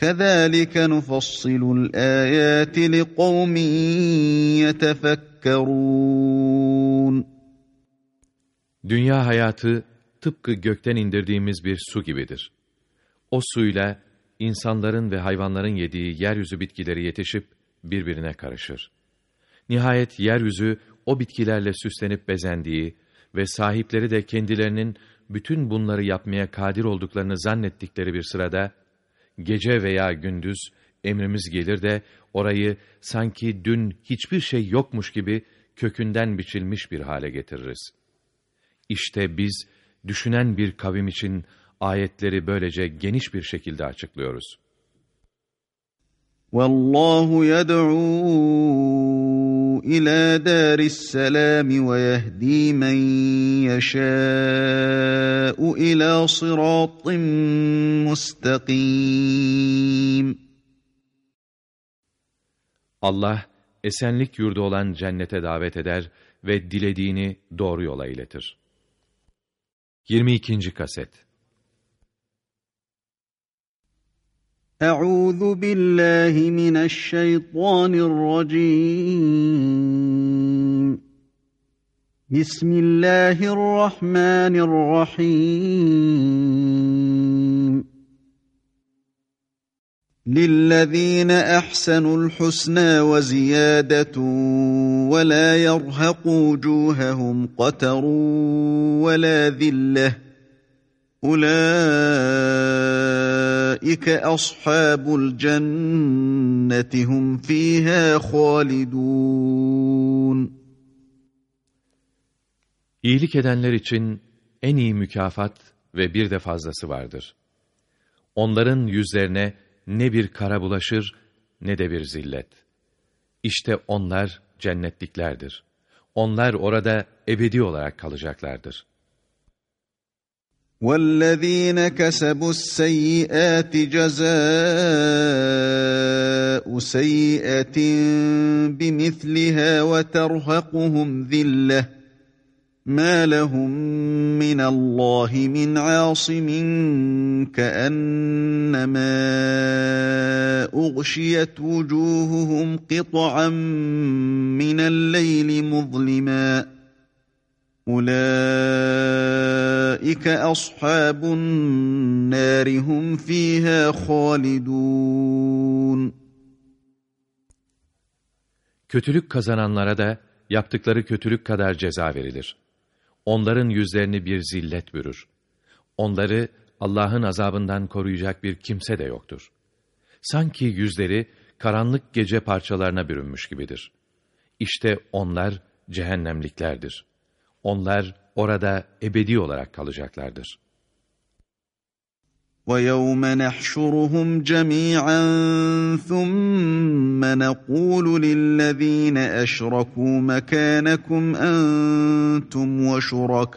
كذلك نفصل الآيات لقوم يتفكرون Dünya hayatı tıpkı gökten indirdiğimiz bir su gibidir. O suyla insanların ve hayvanların yediği yeryüzü bitkileri yetişip birbirine karışır. Nihayet yeryüzü o bitkilerle süslenip bezendiği ve sahipleri de kendilerinin bütün bunları yapmaya kadir olduklarını zannettikleri bir sırada, gece veya gündüz emrimiz gelir de orayı sanki dün hiçbir şey yokmuş gibi kökünden biçilmiş bir hale getiririz. İşte biz düşünen bir kavim için ayetleri böylece geniş bir şekilde açıklıyoruz. Vallahu yed'u ila daris selam ve yehdi men yeşâ'u ila sıratın mustakim. Allah esenlik yurdu olan cennete davet eder ve dilediğini doğru yola iletir. 22. kaset أعوذ بالله من الشيطان الرجيم. بسم الله الرحمن الرحيم. للذين أحسنوا الحسنى وزيادة ولا يرهق وجوههم قتر ولا ذلة Ulaike ashabul cenneti hum fiha halidun. İyilik edenler için en iyi mükafat ve bir de fazlası vardır. Onların yüzlerine ne bir kara bulaşır ne de bir zillet. İşte onlar cennetliklerdir. Onlar orada ebedi olarak kalacaklardır.'' وَالَّذ۪ينَ كَسَبُوا السَّيِّئَاتِ جَزَاءُ سَيِّئَةٍ بِمِثْلِهَا وَتَرْهَقُهُمْ ذِلَّةٌ مَا لَهُم مِّنَ اللّٰهِ مِنْ عَاصِمٍ كَأَنَّمَا أُغْشِيَتْ وُجُوهُهُمْ قِطَعًا مِّنَ اللَّيْلِ مُظْلِمًا Ulaike ashabun nari fiha halidun. Kötülük kazananlara da yaptıkları kötülük kadar ceza verilir. Onların yüzlerini bir zillet bürür. Onları Allah'ın azabından koruyacak bir kimse de yoktur. Sanki yüzleri karanlık gece parçalarına bürünmüş gibidir. İşte onlar cehennemliklerdir.'' Onlar orada ebedi olarak kalacaklardır. وَيَوْمَ نَحْشُرُهُمْ جَمِيعًا ثُمَّ نَقُولُ لِلَّذ۪ينَ أَشْرَكُوا مَكَانَكُمْ أَنْتُمْ وَشُرَكَاؤُكُمْ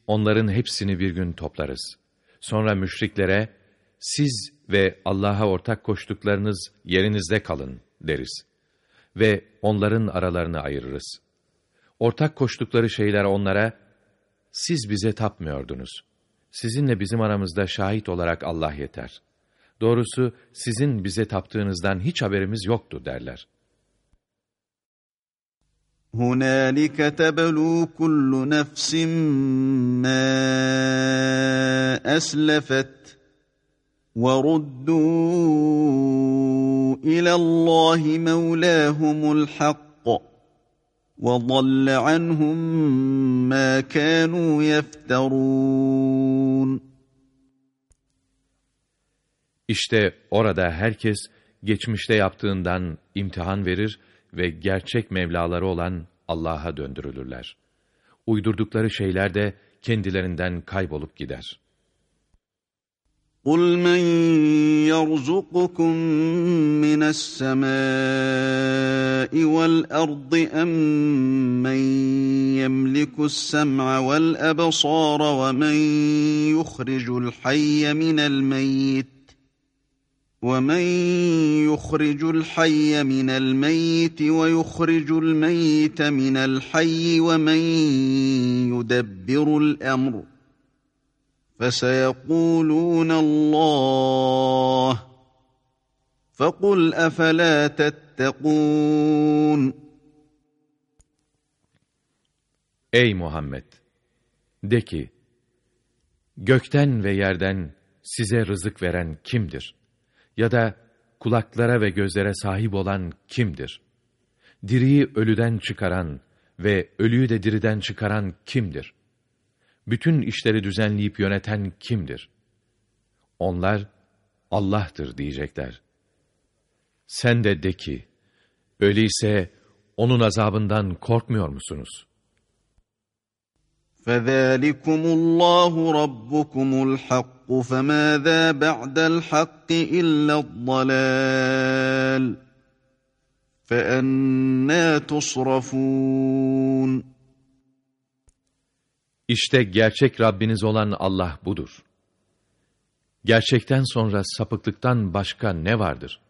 Onların hepsini bir gün toplarız. Sonra müşriklere, siz ve Allah'a ortak koştuklarınız yerinizde kalın deriz. Ve onların aralarını ayırırız. Ortak koştukları şeyler onlara, siz bize tapmıyordunuz. Sizinle bizim aramızda şahit olarak Allah yeter. Doğrusu sizin bize taptığınızdan hiç haberimiz yoktu derler. هُنَالِكَ تَبْلُو كُلُّ نَفْسٍ مَّا أَسْلَفَتْ وَرُدُّوا إِلَى اللّٰهِ مَوْلَاهُمُ الْحَقِّ وَضَلَّ عَنْهُمْ مَا كَانُوا يَفْتَرُونَ. İşte orada herkes geçmişte yaptığından imtihan verir ve gerçek Mevlaları olan Allah'a döndürülürler. Uydurdukları şeyler de kendilerinden kaybolup gider. قُلْ مَنْ يَرْزُقُكُمْ مِنَ السَّمَاءِ وَالْأَرْضِ أَمْ مَنْ يَمْلِكُ السَّمْعَ وَالْأَبْصَارَ وَمَنْ يُخْرِجُ الْحَيَّ مِنَ الْمَيِّتِ وَمَنْ يُخْرِجُ الْحَيَّ مِنَ الْمَيِّتِ وَيُخْرِجُ الْمَيِّتَ مِنَ الْحَيِّ وَمَنْ يُدَبِّرُ الْأَمْرَ فَسَيَقُولُونَ اللّٰهِ فَقُلْ أَفَلَا تَتَّقُونَ Ey Muhammed! De ki, gökten ve yerden size rızık veren kimdir? Ya da kulaklara ve gözlere sahip olan kimdir? Diriyi ölüden çıkaran ve ölüyü de diriden çıkaran kimdir? Bütün işleri düzenleyip yöneten kimdir? Onlar, Allah'tır diyecekler. Sen de de ki, öyleyse onun azabından korkmuyor musunuz? فَذَٰلِكُمُ اللّٰهُ رَبُّكُمُ الْحَقُّ فَمَاذَا بَعْدَ الْحَقِّ إِلَّا الضَّلَالِ فَأَنَّا تُصْرَفُونَ İşte gerçek Rabbiniz olan Allah budur. Gerçekten sonra sapıklıktan başka ne vardır?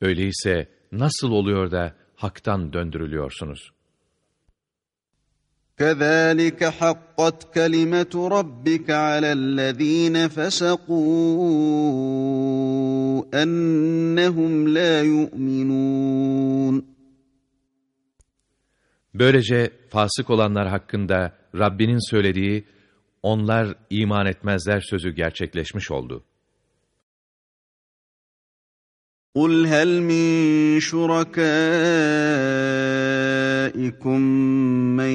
Öyleyse nasıl oluyor da haktan döndürülüyorsunuz? كَذَٰلِكَ حَقَّتْ كَلِمَةُ رَبِّكَ عَلَى الَّذ۪ينَ فَسَقُوا اَنَّهُمْ لَا يُؤْمِنُونَ Böylece fasık olanlar hakkında Rabbinin söylediği, onlar iman etmezler sözü gerçekleşmiş oldu. قُلْ هَلْ مِنْ شُرَكَائِكُمْ مَنْ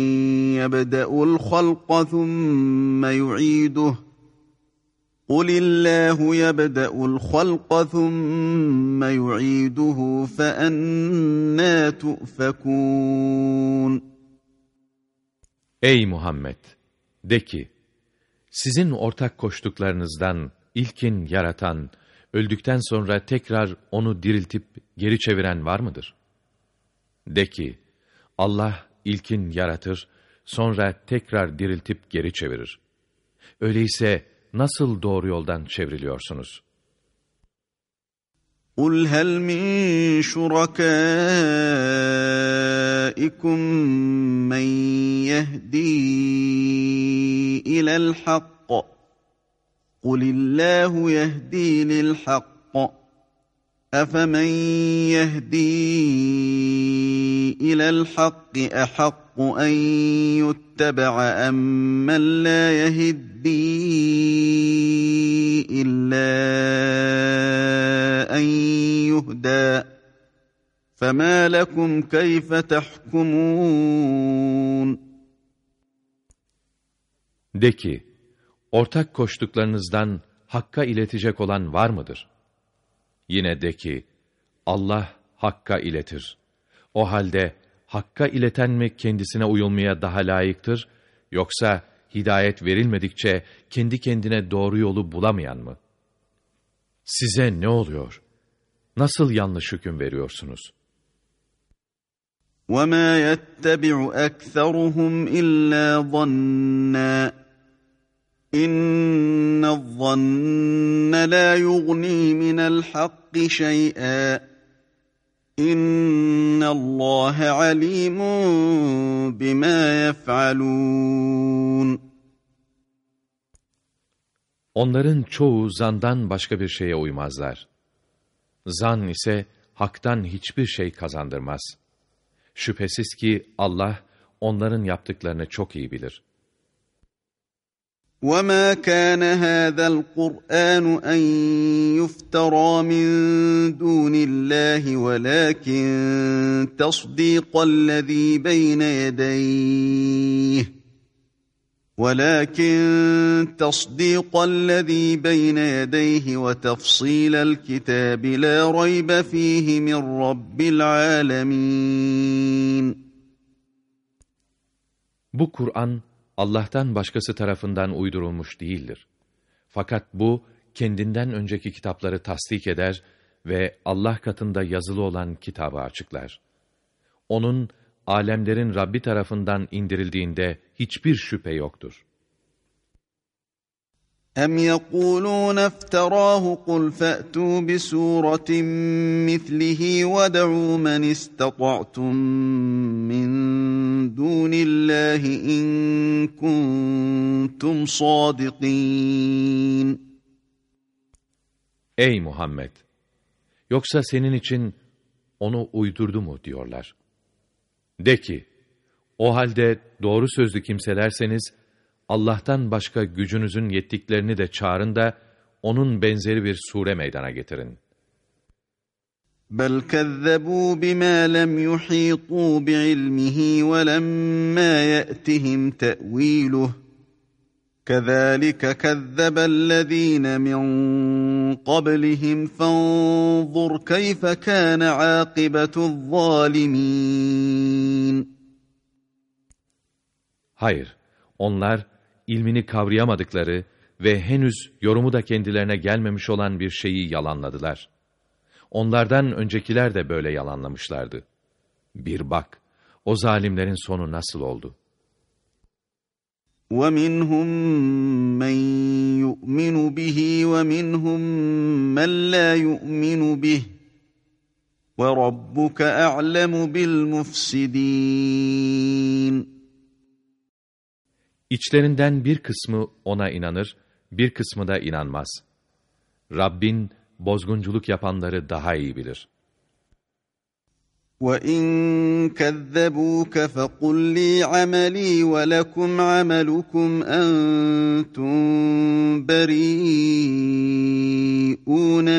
يَبْدَأُ الْخَلْقَ ثُمَّ يُعِيدُهُ قُلِ اللّٰهُ يَبْدَأُ الْخَلْقَ ثُمَّ يُعِيدُهُ فَأَنَّا تُؤْفَكُونَ Ey Muhammed! De ki, sizin ortak koştuklarınızdan ilkin yaratan, öldükten sonra tekrar onu diriltip geri çeviren var mıdır? De ki, Allah ilkin yaratır, sonra tekrar diriltip geri çevirir. Öyleyse nasıl doğru yoldan çevriliyorsunuz? قُلْ هَلْ مِنْ شُرَكَائِكُمْ مَنْ يَهْدِي إِلَى الْحَقِّ قُلِ اللّٰهُ يَهْدِي لِلْحَقِّ أَفَمَنْ يَهْدِي إِلَى الْحَقِّ أَحَقُّ أَنْ يُتَّبَعَ أَمَّنْ مَنْ لَا يَهِدِّي إِلَّا أَنْ يُهْدَى فَمَا لَكُمْ كَيْفَ تَحْكُمُونَ؟ De ki, ortak koştuklarınızdan Hakk'a iletecek olan var mıdır? Yine de ki, Allah Hakk'a iletir. O halde Hakk'a ileten mi kendisine uyulmaya daha layıktır, yoksa hidayet verilmedikçe kendi kendine doğru yolu bulamayan mı? Size ne oluyor? Nasıl yanlış hüküm veriyorsunuz? وَمَا يَتَّبِعُ أَكْثَرُهُمْ إِلَّا ظَنًّا إِنَّ الظَّنَّ لَا يُغْنِي مِنَ الْحَقِّ شَيْئًا إِنَّ اللّٰهَ عَلِيمٌ بِمَا يَفْعَلُونَ Onların çoğu zandan başka bir şeye uymazlar. Zan ise haktan hiçbir şey kazandırmaz. Şüphesiz ki Allah onların yaptıklarını çok iyi bilir. وَمَا كَانَ هَذَا الْقُرْآنُ أَنْ يُفْتَرَى مِنْ دُونِ اللَّهِ وَلَكِنْ تَصْدِيقَ الَّذ۪ي بَيْنَ يَدَيْهِ ولكن تصديق الذي بين يديه وتفصيل الكتاب لا ريب فيه من رب العالمين Bu Allah'tan başkası tarafından uydurulmuş değildir. Fakat bu kendinden önceki kitapları tasdik eder ve Allah katında yazılı olan kitabı açıklar. Onun alemlerin Rabbi tarafından indirildiğinde hiçbir şüphe yoktur. أَمْ يَقُولُونَ افْتَرَاهُ قُلْ فَأْتُوا بِسُورَةٍ مِثْلِهِ وَدَعُوا مَنِ اسْتَطَعْتُم مِّن دُونِ اللّٰهِ إِن كُنتُمْ صَادِقِينَ Ey Muhammed! Yoksa senin için onu uydurdu mu diyorlar. De ki, o halde doğru sözlü kimselerseniz, Allah'tan başka gücünüzün yettiklerini de çağırın da, onun benzeri bir sure meydana getirin. بل كذبوا بما لم يحيطوا بعلمه ولما يأتهم تأويله كذلك كذب الذين من قبلهم فانظر كيف كان عاقبة الظالمين Hayır, onlar ilmini kavrayamadıkları ve henüz yorumu da kendilerine gelmemiş olan bir şeyi yalanladılar. Onlardan öncekiler de böyle yalanlamışlardı. Bir bak, o zalimlerin sonu nasıl oldu? وَمِنْهُمْ مَنْ يُؤْمِنُ بِهِ وَمِنْهُمْ مَنْ لَا يُؤْمِنُ بِهِ وَرَبُّكَ أَعْلَمُ بِالْمُفْسِدِينَ İçlerinden bir kısmı ona inanır, bir kısmı da inanmaz. Rabbin bozgunculuk yapanları daha iyi bilir. وَاِنْ كَذَّبُوكَ فَقُلْ لِي عَمَلِي وَلَكُمْ عَمَلُكُمْ أَنْتُمْ بَرِيئُونَ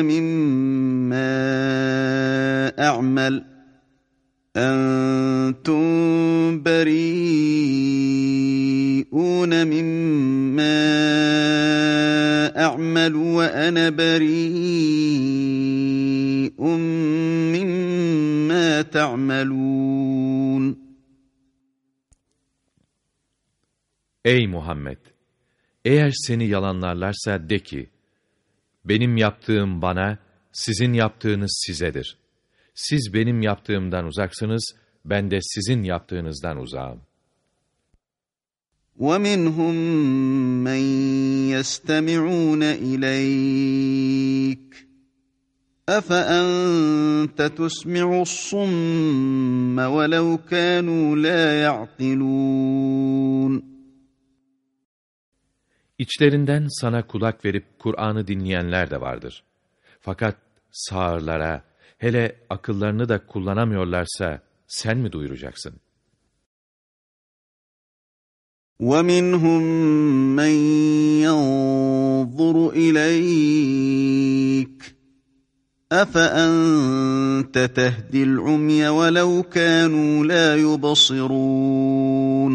مِمَّا أَعْمَلُ أَنْتُمْ بَرِيئُونَ مِمَّا أَعْمَلُ وَأَنَا بَرِيءٌ مِّمَّا تَعْمَلُونَ Ey Muhammed! Eğer seni yalanlarlarsa de ki, benim yaptığım bana, sizin yaptığınız sizedir. Siz benim yaptığımdan uzaksınız, ben de sizin yaptığınızdan uzağım. وَمِنْهُمْ مَنْ يَسْتَمِعُونَ إِلَيْكَ أَفَأَنْتَ تُسْمِعُ الصُّمَّ وَلَوْ كَانُوا لَا يَعْقِلُونَ İçlerinden sana kulak verip Kur'an'ı dinleyenler de vardır. Fakat sağırlara, hele akıllarını da kullanamıyorlarsa sen mi duyuracaksın? وَمِنْهُمْ مَنْ يَنْظُرُ إِلَيْكَ أَفَأَنْتَ تَهْدِي الْعُمْيَ وَلَوْ كَانُوا لَا يُبَصِرُونَ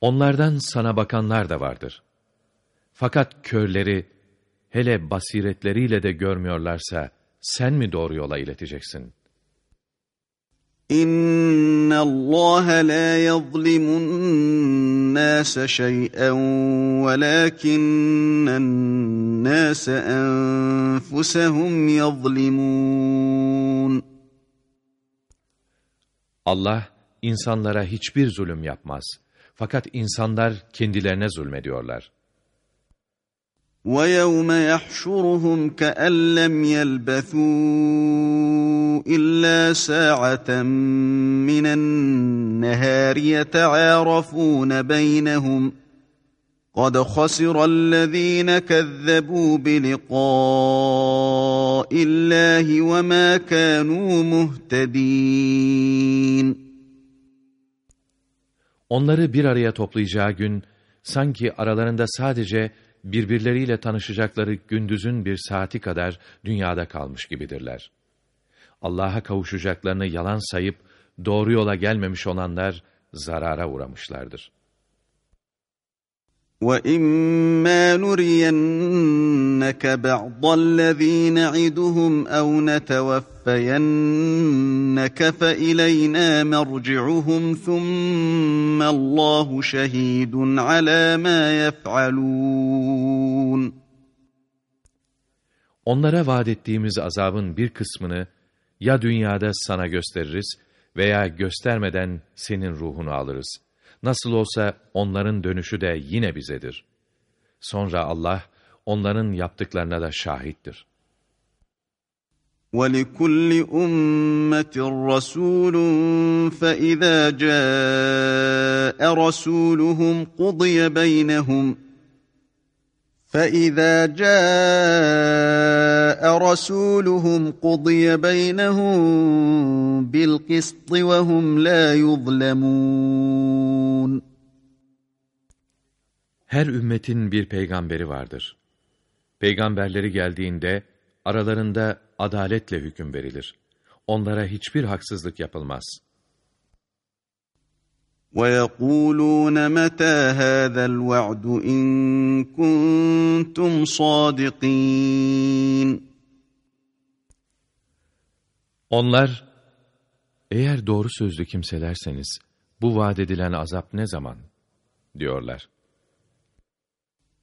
Onlardan sana bakanlar da vardır. Fakat körleri, hele basiretleriyle de görmüyorlarsa, sen mi doğru yola ileteceksin? İnna Allah la yuzlimun nas şey'en velakinnen nas enfusuhum yuzlimun. Allah insanlara hiçbir zulüm yapmaz. Fakat insanlar kendilerine zulmediyorlar. وَيَوْمَ يَحْشُرُهُمْ كَأَنْ لَمْ يَلْبَثُوا إِلَّا سَاعَةً مِنَ النَّهَارِ يَتَعَارَفُونَ بَيْنَهُمْ قَدْ خَسِرَ الَّذ۪ينَ كَذَّبُوا بِلِقَاءِ اللّٰهِ وَمَا كَانُوا مُهْتَد۪ينَ. Onları bir araya toplayacağı gün, sanki aralarında sadece birbirleriyle tanışacakları gündüzün bir saati kadar dünyada kalmış gibidirler. Allah'a kavuşacaklarını yalan sayıp, doğru yola gelmemiş olanlar zarara uğramışlardır. وَإِمَّا نُرِيَنَّكَ بَعْضَ الَّذ۪ي نَعِدُهُمْ اَوْ نَتَوَفَّيَنَّكَ فَإِلَيْنَا مَرْجِعُهُمْ ثُمَّ اللّٰهُ شَه۪يدٌ عَلَى مَا يَفْعَلُونَ Onlara vaat ettiğimiz azabın bir kısmını ya dünyada sana gösteririz veya göstermeden senin ruhunu alırız. Nasıl olsa onların dönüşü de yine bizedir. Sonra Allah onların yaptıklarına da şahittir. وَلِكُلِّ أُمَّةٍ رَسُولٌ فَإِذَا جَاءَ رَسُولُهُمْ قُضِيَ بَيْنَهُمْ فَإِذَا جَاءَ رَسُولُهُمْ قُضِيَ بَيْنَهُمْ بِالْقِسْطِ وَهُمْ لَا يُظْلَمُونَ Her ümmetin bir peygamberi vardır. Peygamberleri geldiğinde aralarında adaletle hüküm verilir. Onlara hiçbir haksızlık yapılmaz. وَيَقُولُونَ مَتَى هَذَا الْوَعْدُ اِنْ كُنْتُمْ صَادِقِينَ Onlar, eğer doğru sözlü kimselerseniz, bu vaat edilen azap ne zaman? diyorlar.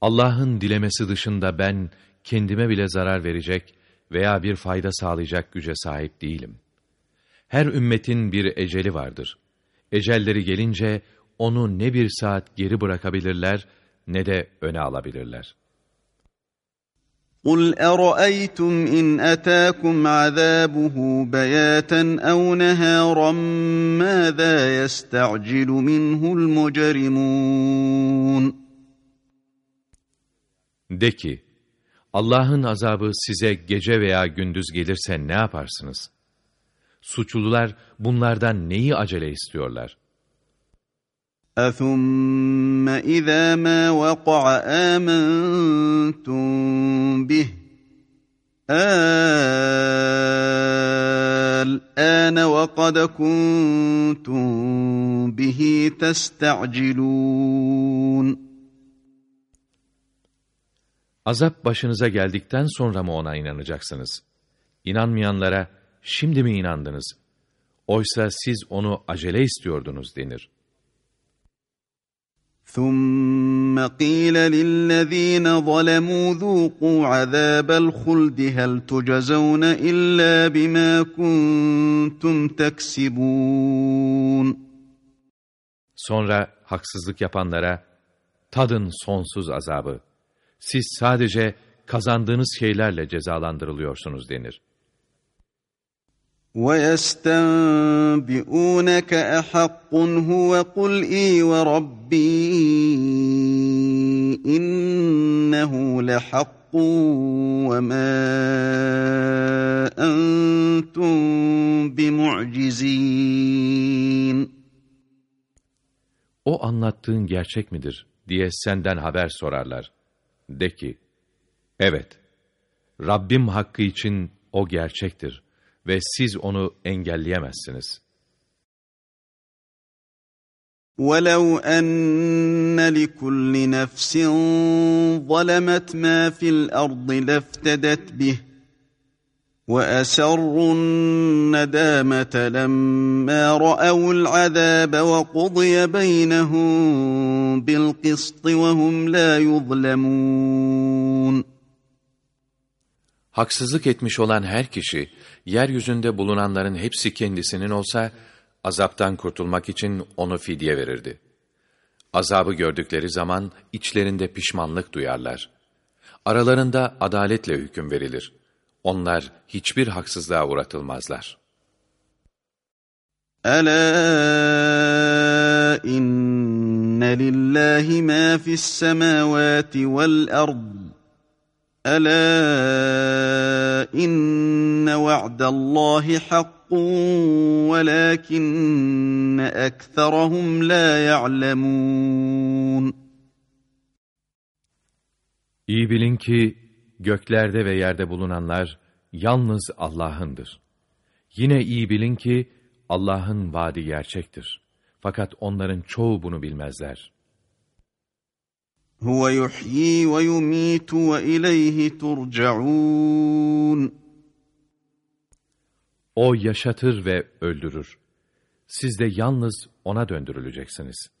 Allah'ın dilemesi dışında ben kendime bile zarar verecek veya bir fayda sağlayacak güce sahip değilim. Her ümmetin bir eceli vardır. Ecelleri gelince onu ne bir saat geri bırakabilirler ne de öne alabilirler. قُلْ أَرَأَيْتُمْ إِنْ أَتَاكُمْ عَذَابُهُ بَيَاتًا أَوْ نَهَارًا مَاذَا يَسْتَعْجِلُ مِنْهُ الْمُجْرِمُونَ De ki, Allah'ın azabı size gece veya gündüz gelirse ne yaparsınız? Suçlular bunlardan neyi acele istiyorlar? أَثُمَّ إِذَا مَا وَقَعَ آمَنْتُمْ بِهِ الْآنَ وَقَدْ كُنْتُمْ بِهِ تَسْتَعْجِلُونَ Azap başınıza geldikten sonra mı ona inanacaksınız? İnanmayanlara şimdi mi inandınız? Oysa siz onu acele istiyordunuz denir. ثُمَّ قِيلَ لِلَّذ۪ينَ ظَلَمُوا ذُوقُوا عَذَابَ الْخُلْدِ هَلْ تُجَزَوْنَ إِلَّا بِمَا كُنْتُمْ تَكْسِبُونَ Sonra haksızlık yapanlara, tadın sonsuz azabı. Siz sadece kazandığınız şeylerle cezalandırılıyorsunuz denir. وَيَسْتَنْبِئُونَكَ أَحَقٌّ هُوَ قُلْ إِي وَرَبِّي إِنَّهُ لَحَقٌّ وَمَا أَنْتُمْ بِمُعْجِزِينَ O anlattığın gerçek midir diye senden haber sorarlar. De ki, evet, Rabbim hakkı için o gerçektir ve siz onu engelleyemezsiniz. وَلَوْ أَنَّ لِكُلِّ نَفْسٍ ظَلَمَتْ مَا فِي الْأَرْضِ لَافْتَدَتْ بِهِ وَأَسَرُّوا النَّدَامَةَ لَمَّا رَأَوُا الْعَذَابَ وَقُضِيَ بَيْنَهُم بِالْقِسْطِ وَهُمْ لَا يُظْلَمُونَ Haksızlık etmiş olan her kişi, yeryüzünde bulunanların hepsi kendisinin olsa, azaptan kurtulmak için onu fidye verirdi. Azabı gördükleri zaman içlerinde pişmanlık duyarlar. Aralarında adaletle hüküm verilir. Onlar hiçbir haksızlığa uğratılmazlar. Ela inne lillahi ma fis semavati vel ard. Ela inne va'dallahi hakkun velakinne ekserahum la ya'lemun. İyi bilin ki göklerde ve yerde bulunanlar yalnız Allah'ındır. Yine iyi bilin ki Allah'ın vaadi gerçektir. Fakat onların çoğu bunu bilmezler. Huve yuhyi ve yumitu ve ileyhi turcaun. O yaşatır ve öldürür. Siz de yalnız ona döndürüleceksiniz.''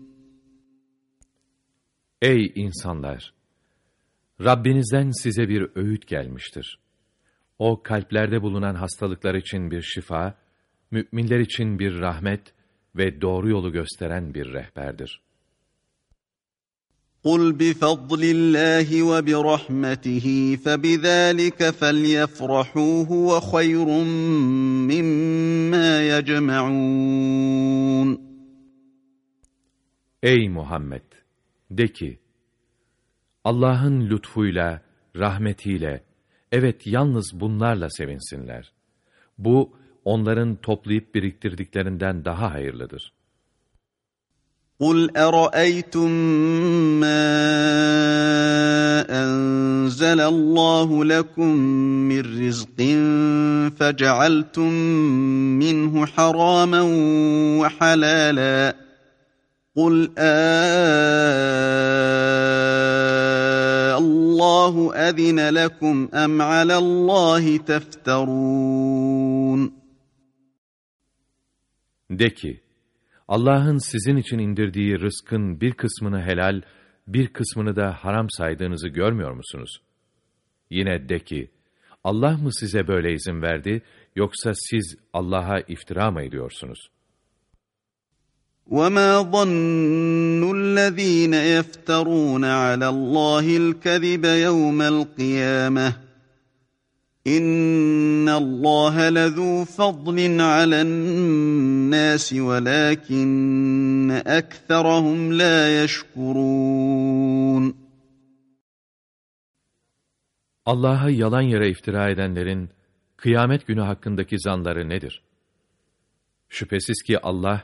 Ey insanlar! Rabbinizden size bir öğüt gelmiştir. O kalplerde bulunan hastalıklar için bir şifa, müminler için bir rahmet ve doğru yolu gösteren bir rehberdir. قُلْ بِفَضْلِ اللّٰهِ وَبِرَحْمَتِهِ فَبِذَٰلِكَ فَلْيَفْرَحُوا هُوَ خَيْرٌ مِّمَّا يَجْمَعُونَ Ey Muhammed! De ki, Allah'ın lütfuyla, rahmetiyle, evet yalnız bunlarla sevinsinler. Bu, onların toplayıp biriktirdiklerinden daha hayırlıdır. قُلْ أَرَأَيْتُم مَّا أَنزَلَ اللّٰهُ لَكُم مِّن رِّزْقٍ فَجَعَلْتُم مِّنْهُ حَرَامًا وَحَلَالًا قُلْ اللّٰهُ أَذِنَ لَكُمْ أَمْ عَلَى اللّٰهِ تَفْتَرُونَ De ki, Allah'ın sizin için indirdiği rızkın bir kısmını helal, bir kısmını da haram saydığınızı görmüyor musunuz? Yine de ki, Allah mı size böyle izin verdi, yoksa siz Allah'a iftira mı ediyorsunuz? وَمَا ظَنُّ الَّذ۪ينَ يَفْتَرُونَ عَلَى اللّٰهِ الْكَذِبَ يَوْمَ الْقِيَامَةِ İnna Allah lezu fadlin alen nas velakin ekserahum la yeşkurun. Allah'a yalan yere iftira edenlerin kıyamet günü hakkındaki zanları nedir? Şüphesiz ki Allah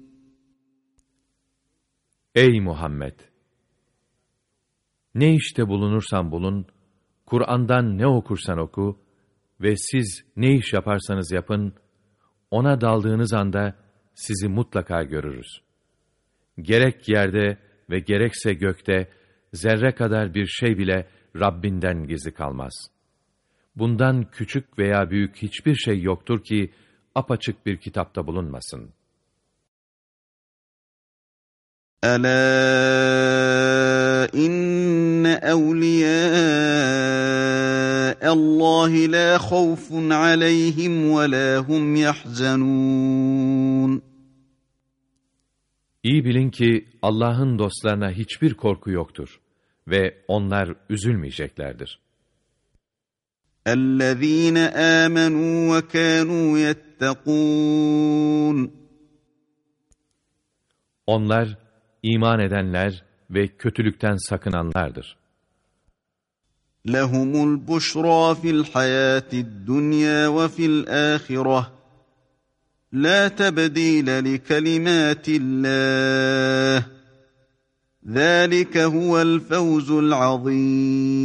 Ey Muhammed! Ne işte bulunursan bulun, Kur'an'dan ne okursan oku ve siz ne iş yaparsanız yapın, ona daldığınız anda sizi mutlaka görürüz. Gerek yerde ve gerekse gökte zerre kadar bir şey bile Rabbinden gizli kalmaz. Bundan küçük veya büyük hiçbir şey yoktur ki apaçık bir kitapta bulunmasın.'' ألا إن أولياء الله لا خوف عليهم ولا هم يحزنون İyi bilin ki Allah'ın dostlarına hiçbir korku yoktur ve onlar üzülmeyeceklerdir. اَلَّذ۪ينَ آمَنُوا وَكَانُوا يَتَّقُونَ Onlar iman edenler ve kötülükten sakınanlardır. لَهُمُ الْبُشْرَى فِي الْحَيَاةِ الدُّنْيَا وَفِي الْآخِرَةِ لَا تَبْدِيلَ لِكَلِمَاتِ اللّٰهِ ذَٰلِكَ هُوَ الْفَوْزُ الْعَظِيمُ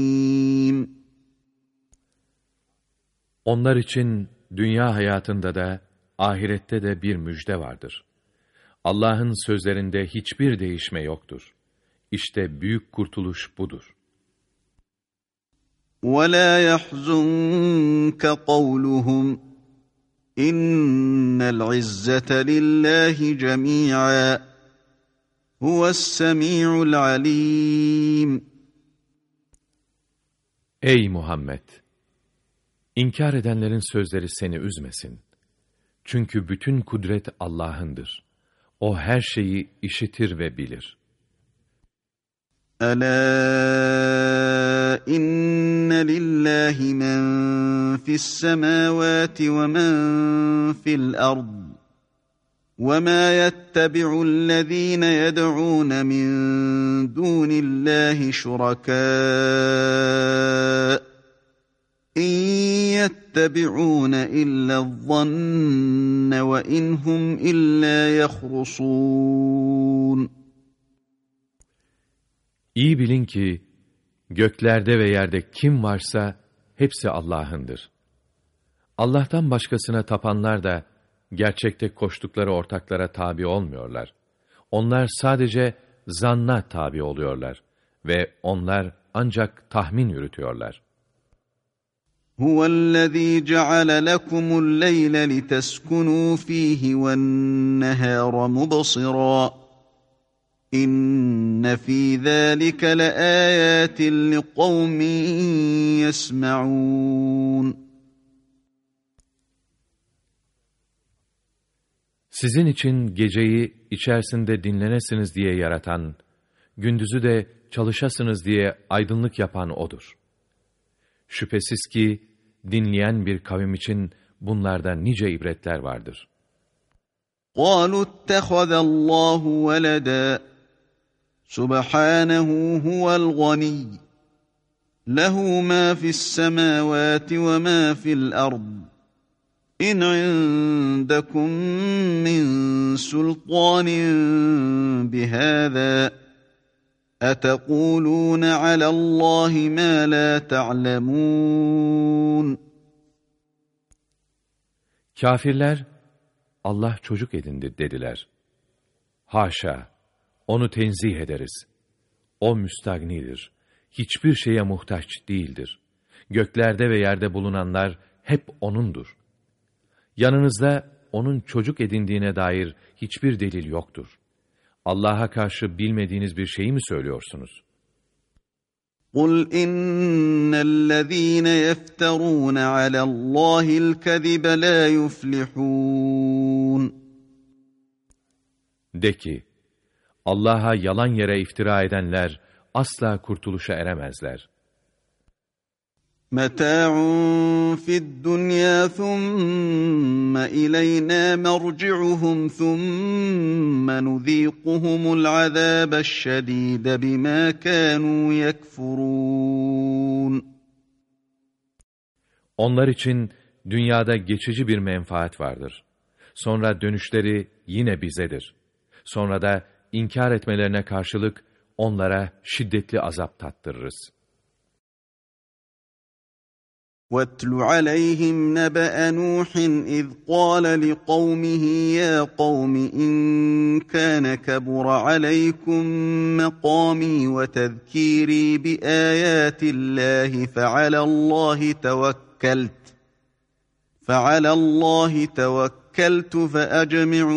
Onlar için dünya hayatında da ahirette de bir müjde vardır. Allah'ın sözlerinde hiçbir değişme yoktur. İşte büyük kurtuluş budur. وَلَا يَحْزُنْكَ قَوْلُهُمْ اِنَّ الْعِزَّةَ لِلّٰهِ جَمِيعًا هُوَ السَّمِيعُ الْعَلِيمُ Ey Muhammed! İnkar edenlerin sözleri seni üzmesin. Çünkü bütün kudret Allah'ındır. O her şeyi işitir ve bilir. Ela inne lillahi men fis semavati ve men fil ard. وَمَا يَتَّبِعُ الَّذ۪ينَ يَدْعُونَ مِنْ دُونِ اللّٰهِ شُرَكَاءَ يتبعون إلا الظن وإن هم إلا يخرصون İyi bilin ki göklerde ve yerde kim varsa hepsi Allah'ındır. Allah'tan başkasına tapanlar da gerçekte koştukları ortaklara tabi olmuyorlar. Onlar sadece zanna tabi oluyorlar ve onlar ancak tahmin yürütüyorlar. هو الذي جعل لكم الليل لتسكنوا فيه والنهار مبصراً İnne fî zâlike leâyâtin liqavmin yesma'ûn. Sizin için geceyi içerisinde dinlenesiniz diye yaratan, gündüzü de çalışasınız diye aydınlık yapan O'dur. Şüphesiz ki dinleyen bir kavim için bunlarda nice ibretler vardır. قَالُوا اتَّخَذَ اللّٰهُ وَلَدًا سبحانه هو الغني له ما في السماوات وما في الارض ان عندكم من سلطان بهذا اتقولون على الله ما لا تعلمون Kafirler Allah çocuk edindi dediler. Haşa! Onu tenzih ederiz. O müstagnidir. Hiçbir şeye muhtaç değildir. Göklerde ve yerde bulunanlar hep O'nundur. Yanınızda O'nun çocuk edindiğine dair hiçbir delil yoktur. Allah'a karşı bilmediğiniz bir şeyi mi söylüyorsunuz? قُلْ اِنَّ الَّذ۪ينَ يَفْتَرُونَ عَلَى اللّٰهِ الْكَذِبَ لَا يُفْلِحُونَ De ki, Allah'a yalan yere iftira edenler asla kurtuluşa eremezler. مَتَاعٌ فِي الدُّنْيَا ثُمَّ إِلَيْنَا مَرْجِعُهُمْ ثُمَّ نُذِيقُهُمُ الْعَذَابَ الشَّدِيدَ بِمَا كَانُوا يَكْفُرُونَ Onlar için dünyada geçici bir menfaat vardır. Sonra dönüşleri yine bizedir. Sonra da inkar etmelerine karşılık onlara şiddetli azap tattırırız. وَاتْلُ عَلَيْهِمْ نَبَأَ نُوحٍ إِذْ قَالَ لِقَوْمِهِ يَا قَوْمِ إِنْ كَانَ كَبُرَ عَلَيْكُمْ مَقَامِي وَتَذْكِيرِي بِآيَاتِ اللَّهِ فَعَلَى اللَّهِ تَوَكَّلْتُ فَعَلَى اللَّهِ تَوَكَّلْتُ فَأَجْمِعُوا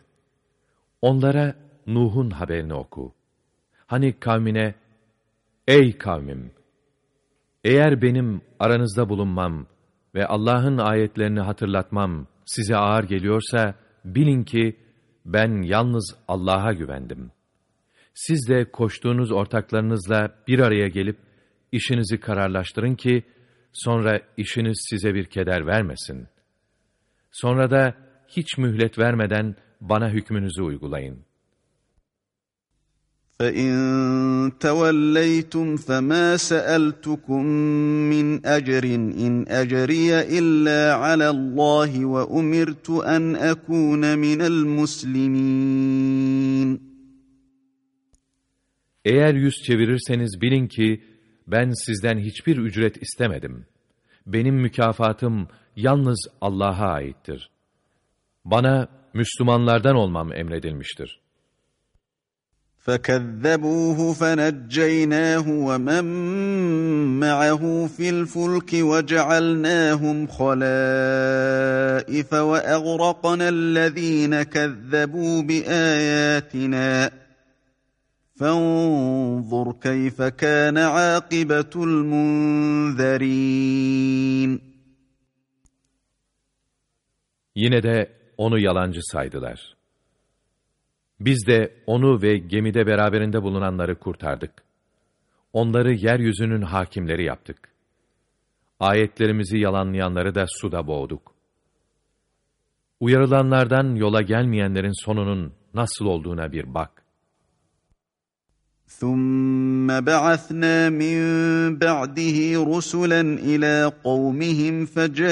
Onlara Nuh'un haberini oku. Hani kavmine, Ey kavmim! Eğer benim aranızda bulunmam ve Allah'ın ayetlerini hatırlatmam size ağır geliyorsa, bilin ki ben yalnız Allah'a güvendim. Siz de koştuğunuz ortaklarınızla bir araya gelip, işinizi kararlaştırın ki, sonra işiniz size bir keder vermesin. Sonra da hiç mühlet vermeden, bana hükmünüzü uygulayın. فَاِنْ تَوَلَّيْتُمْ فَمَا سَأَلْتُكُمْ مِنْ اَجْرٍ اِنْ اَجْرِيَ اِلَّا عَلَى اللّٰهِ وَاُمِرْتُ اَنْ اَكُونَ مِنَ الْمُسْلِمِينَ Eğer yüz çevirirseniz bilin ki ben sizden hiçbir ücret istemedim. Benim mükafatım yalnız Allah'a aittir. Bana Müslümanlardan olmam emredilmiştir. فكذبوه فنجيناه ومن معه في الفلك وجعلناهم خلائف واغرقنا الذين كذبوا باياتنا فانظر كيف كان عاقبه المنذرين Yine de onu yalancı saydılar. Biz de onu ve gemide beraberinde bulunanları kurtardık. Onları yeryüzünün hakimleri yaptık. Ayetlerimizi yalanlayanları da suda boğduk. Uyarılanlardan yola gelmeyenlerin sonunun nasıl olduğuna bir bak. ثم بعثنا من بعده رسلا إلى قومهم فجاءوهم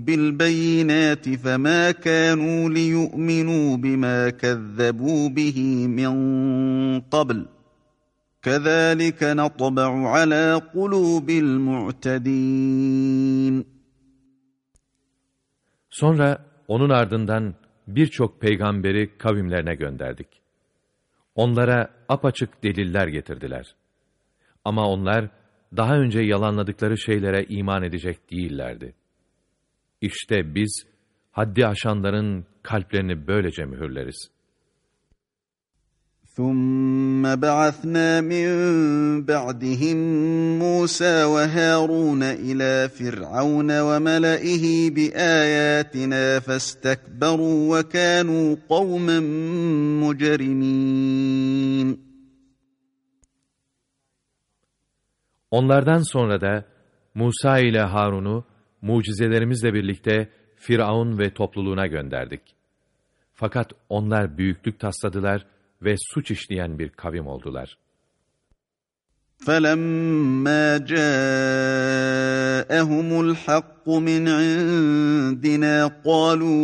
بالبينات فما كانوا ليؤمنوا بما كذبوا به من قبل كذلك نطبع على قلوب المعتدين Sonra onun ardından birçok peygamberi kavimlerine gönderdik. Onlara apaçık deliller getirdiler. Ama onlar daha önce yalanladıkları şeylere iman edecek değillerdi. İşte biz haddi aşanların kalplerini böylece mühürleriz. ثم بعثنا من بعدهم موسى وهارون إلى فرعون وملئه بآياتنا فاستكبروا وكانوا قوما مجرمين Onlardan sonra da Musa ile Harun'u mucizelerimizle birlikte Firavun ve topluluğuna gönderdik. Fakat onlar büyüklük tasladılar ve suç işleyen bir kavim oldular. فَلَمَّا جَاءَهُمُ الْحَقُّ مِنْ عِنْدِنَا قَالُوا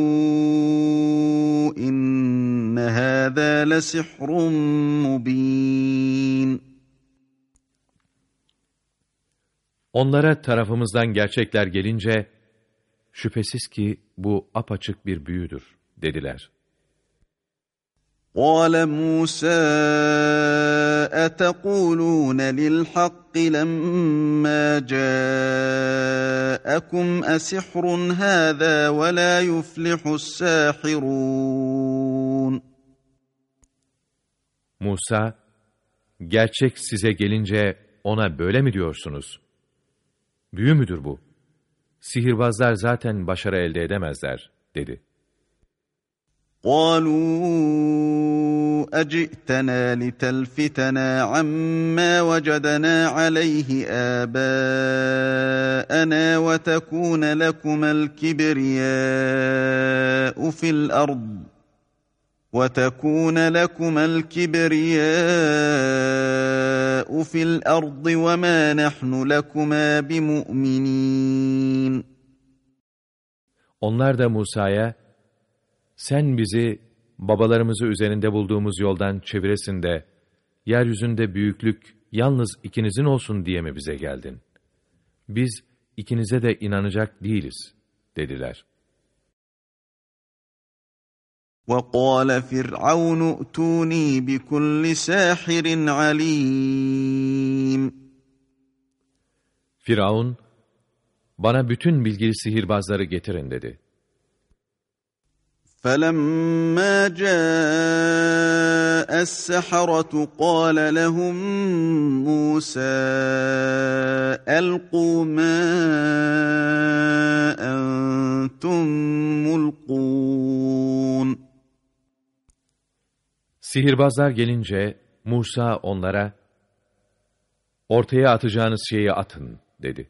إِنَّ هَذَا لَسِحْرٌ مُبِينٌ Onlara tarafımızdan gerçekler gelince, şüphesiz ki bu apaçık bir büyüdür, dediler. قال موسى اتقولون للحق لما جاءكم اسحر هذا ولا يفلح الساحرون Musa, gerçek size gelince ona böyle mi diyorsunuz? Büyü müdür bu? Sihirbazlar zaten başarı elde edemezler, dedi. قالوا أجئتنا لتلفتنا عما وجدنا عليه آباءنا وتكون لكما الكبرياء في الأرض وتكون لكما الكبرياء في الأرض وما نحن لكما بمؤمنين. Onlar da Musa'ya Sen bizi babalarımızı üzerinde bulduğumuz yoldan çeviresin de, yeryüzünde büyüklük yalnız ikinizin olsun diye mi bize geldin? Biz ikinize de inanacak değiliz, dediler. وَقَالَ فِرْعَوْنُ اُتُونِي بِكُلِّ سَاحِرٍ عَلِيمٍ Firavun, bana bütün bilgili sihirbazları getirin dedi. فَلَمَّا جَاءَ السَّحَرَةُ قَالَ لَهُم مُوسَى أَلْقُوا مَا أَنتُم مُلْقُونَ Sihirbazlar gelince Musa onlara, ortaya atacağınız şeyi atın, dedi.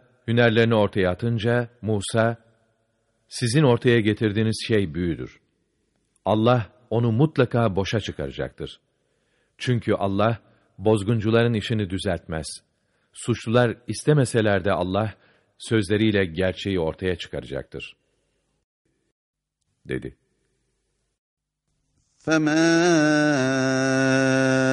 hünerlerini ortaya atınca Musa, Sizin ortaya getirdiğiniz şey büyüdür. Allah onu mutlaka boşa çıkaracaktır. Çünkü Allah bozguncuların işini düzeltmez. Suçlular istemeseler de Allah sözleriyle gerçeği ortaya çıkaracaktır. Dedi. فَمَا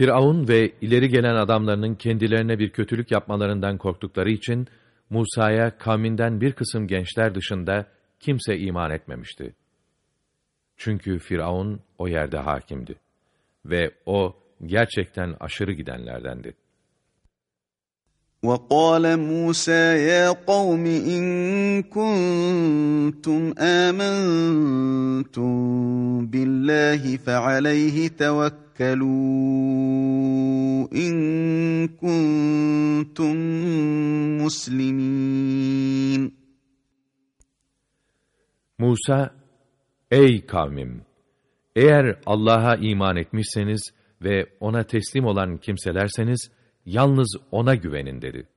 Firavun ve ileri gelen adamlarının kendilerine bir kötülük yapmalarından korktukları için Musa'ya kavminden bir kısım gençler dışında kimse iman etmemişti. Çünkü Firavun o yerde hakimdi ve o gerçekten aşırı gidenlerdendi. وقال موسى يا قوم إن كنتم آمنتم بالله فعليه توكلوا إن كنتم مسلمين Musa, ey kavmim! Eğer Allah'a iman etmişseniz ve ona teslim olan kimselerseniz, Yalnız ona güvenin dedi.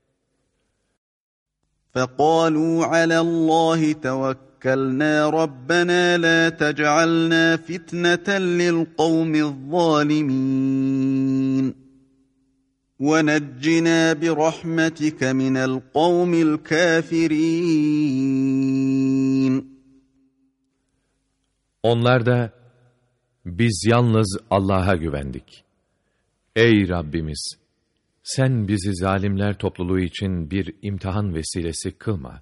فَقَالُوا عَلَى اللّٰهِ تَوَكَّلْنَا رَبَّنَا لَا تَجْعَلْنَا فِتْنَةً لِلْقَوْمِ الظَّالِمِينَ وَنَجِّنَا بِرَحْمَتِكَ مِنَ الْقَوْمِ الْكَافِرِينَ Onlar da, biz yalnız Allah'a güvendik. Ey Rabbimiz! Sen bizi zalimler topluluğu için bir imtihan vesilesi kılma.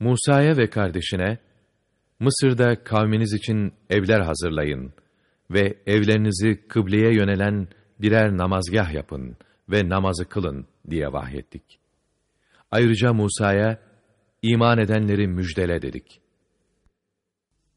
Musa'ya ve kardeşine, Mısır'da kavminiz için evler hazırlayın ve evlerinizi kıbleye yönelen birer namazgah yapın ve namazı kılın diye vahyettik. Ayrıca Musa'ya, iman edenleri müjdele dedik.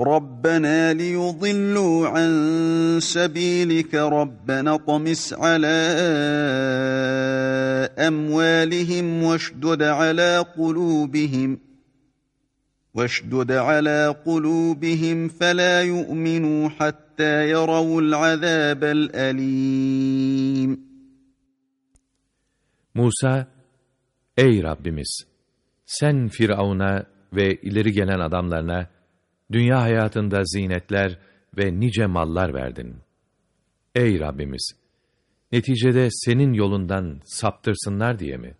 ربنا ليضلوا عن سبيلك ربنا طمس على أموالهم واشدد على قلوبهم واشدد على قلوبهم فلا يؤمنوا حتى يروا العذاب الأليم Musa, Ey Rabbimiz! Sen Firavun'a ve ileri gelen adamlarına dünya hayatında zinetler ve nice mallar verdin. Ey Rabbimiz! Neticede senin yolundan saptırsınlar diye mi?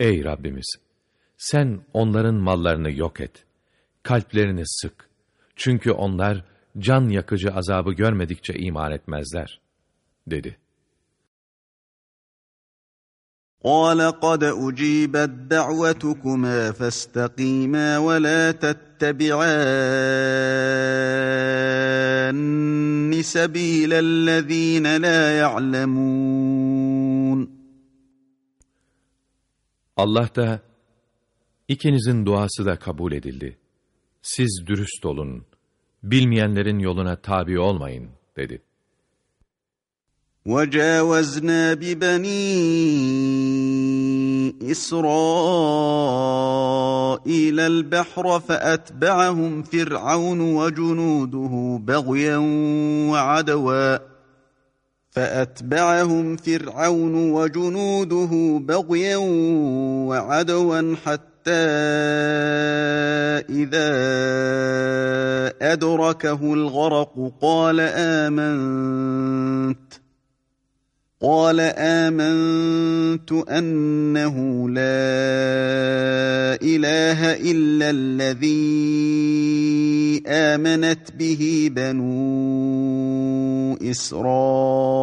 Ey Rabbimiz! Sen onların mallarını yok et. Kalplerini sık. Çünkü onlar can yakıcı azabı görmedikçe iman etmezler. Dedi. قال قد أجيبت دعوتكما فاستقيما ولا تتبعان سبيل الذين لا يعلمون Allah da ikinizin duası da kabul edildi. Siz dürüst olun, bilmeyenlerin yoluna tabi olmayın dedi. وجاوزنا ببني إسرائيل البحر فأتبعهم فرعون وجنوده بغيا وعدوا. فأتبعهم فرعون وجنوده بغيا وعدوا حتى إذا أدركه الغرق قال آمنت. قال آمنت أنه لا إله إلا الذي آمنت به بنو إسرائيل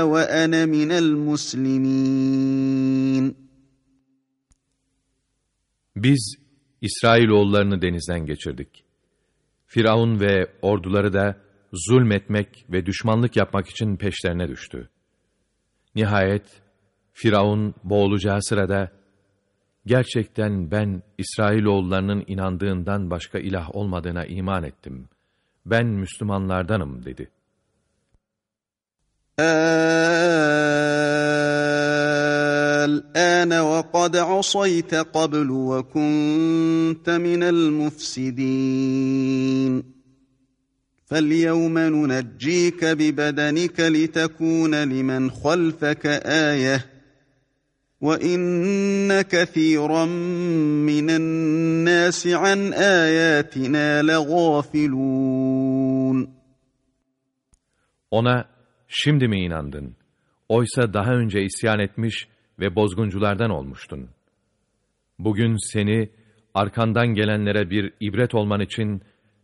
وأنا من المسلمين Biz İsrailoğullarını denizden geçirdik. Firavun ve orduları da zulmetmek ve düşmanlık yapmak için peşlerine düştü. Nihayet Firavun boğulacağı sırada, gerçekten ben İsrailoğullarının inandığından başka ilah olmadığına iman ettim. Ben Müslümanlardanım dedi. الآن وقد عصيت قبل وكنت من المفسدين فَالْيَوْمَ نُنَجِّيكَ بِبَدَنِكَ لِتَكُونَ لِمَنْ خَلْفَكَ آيَةً وَإِنَّ كَثِيرًا مِنَ النَّاسِ عَنْ آيَاتِنَا لَغَافِلُونَ Ona şimdi mi inandın? Oysa daha önce isyan etmiş ve bozgunculardan olmuştun. Bugün seni arkandan gelenlere bir ibret olman için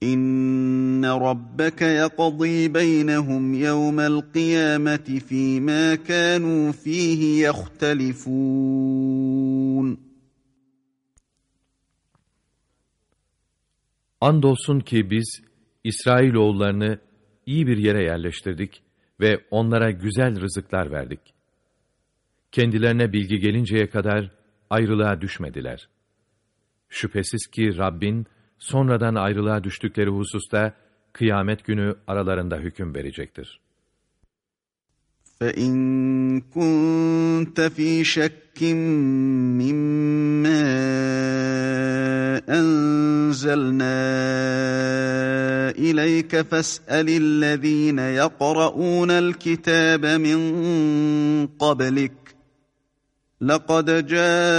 İnne rabbeke yaqdi beynehum yevmel kıyameti fîmâ kânû fîhi yehtelifûn. Andolsun ki biz İsrailoğullarını iyi bir yere yerleştirdik ve onlara güzel rızıklar verdik. Kendilerine bilgi gelinceye kadar ayrılığa düşmediler. Şüphesiz ki Rabbin, sonradan ayrılığa düştükleri hususta kıyamet günü aralarında hüküm verecektir. فَاِنْ كُنْتَ ف۪ي شَكٍّ مِّمَّا أَنْزَلْنَا إِلَيْكَ فَاسْأَلِ الَّذ۪ينَ يَقْرَؤُونَ الْكِتَابَ مِنْ قَبْلِكَ لَقَدْ جَاءَكَ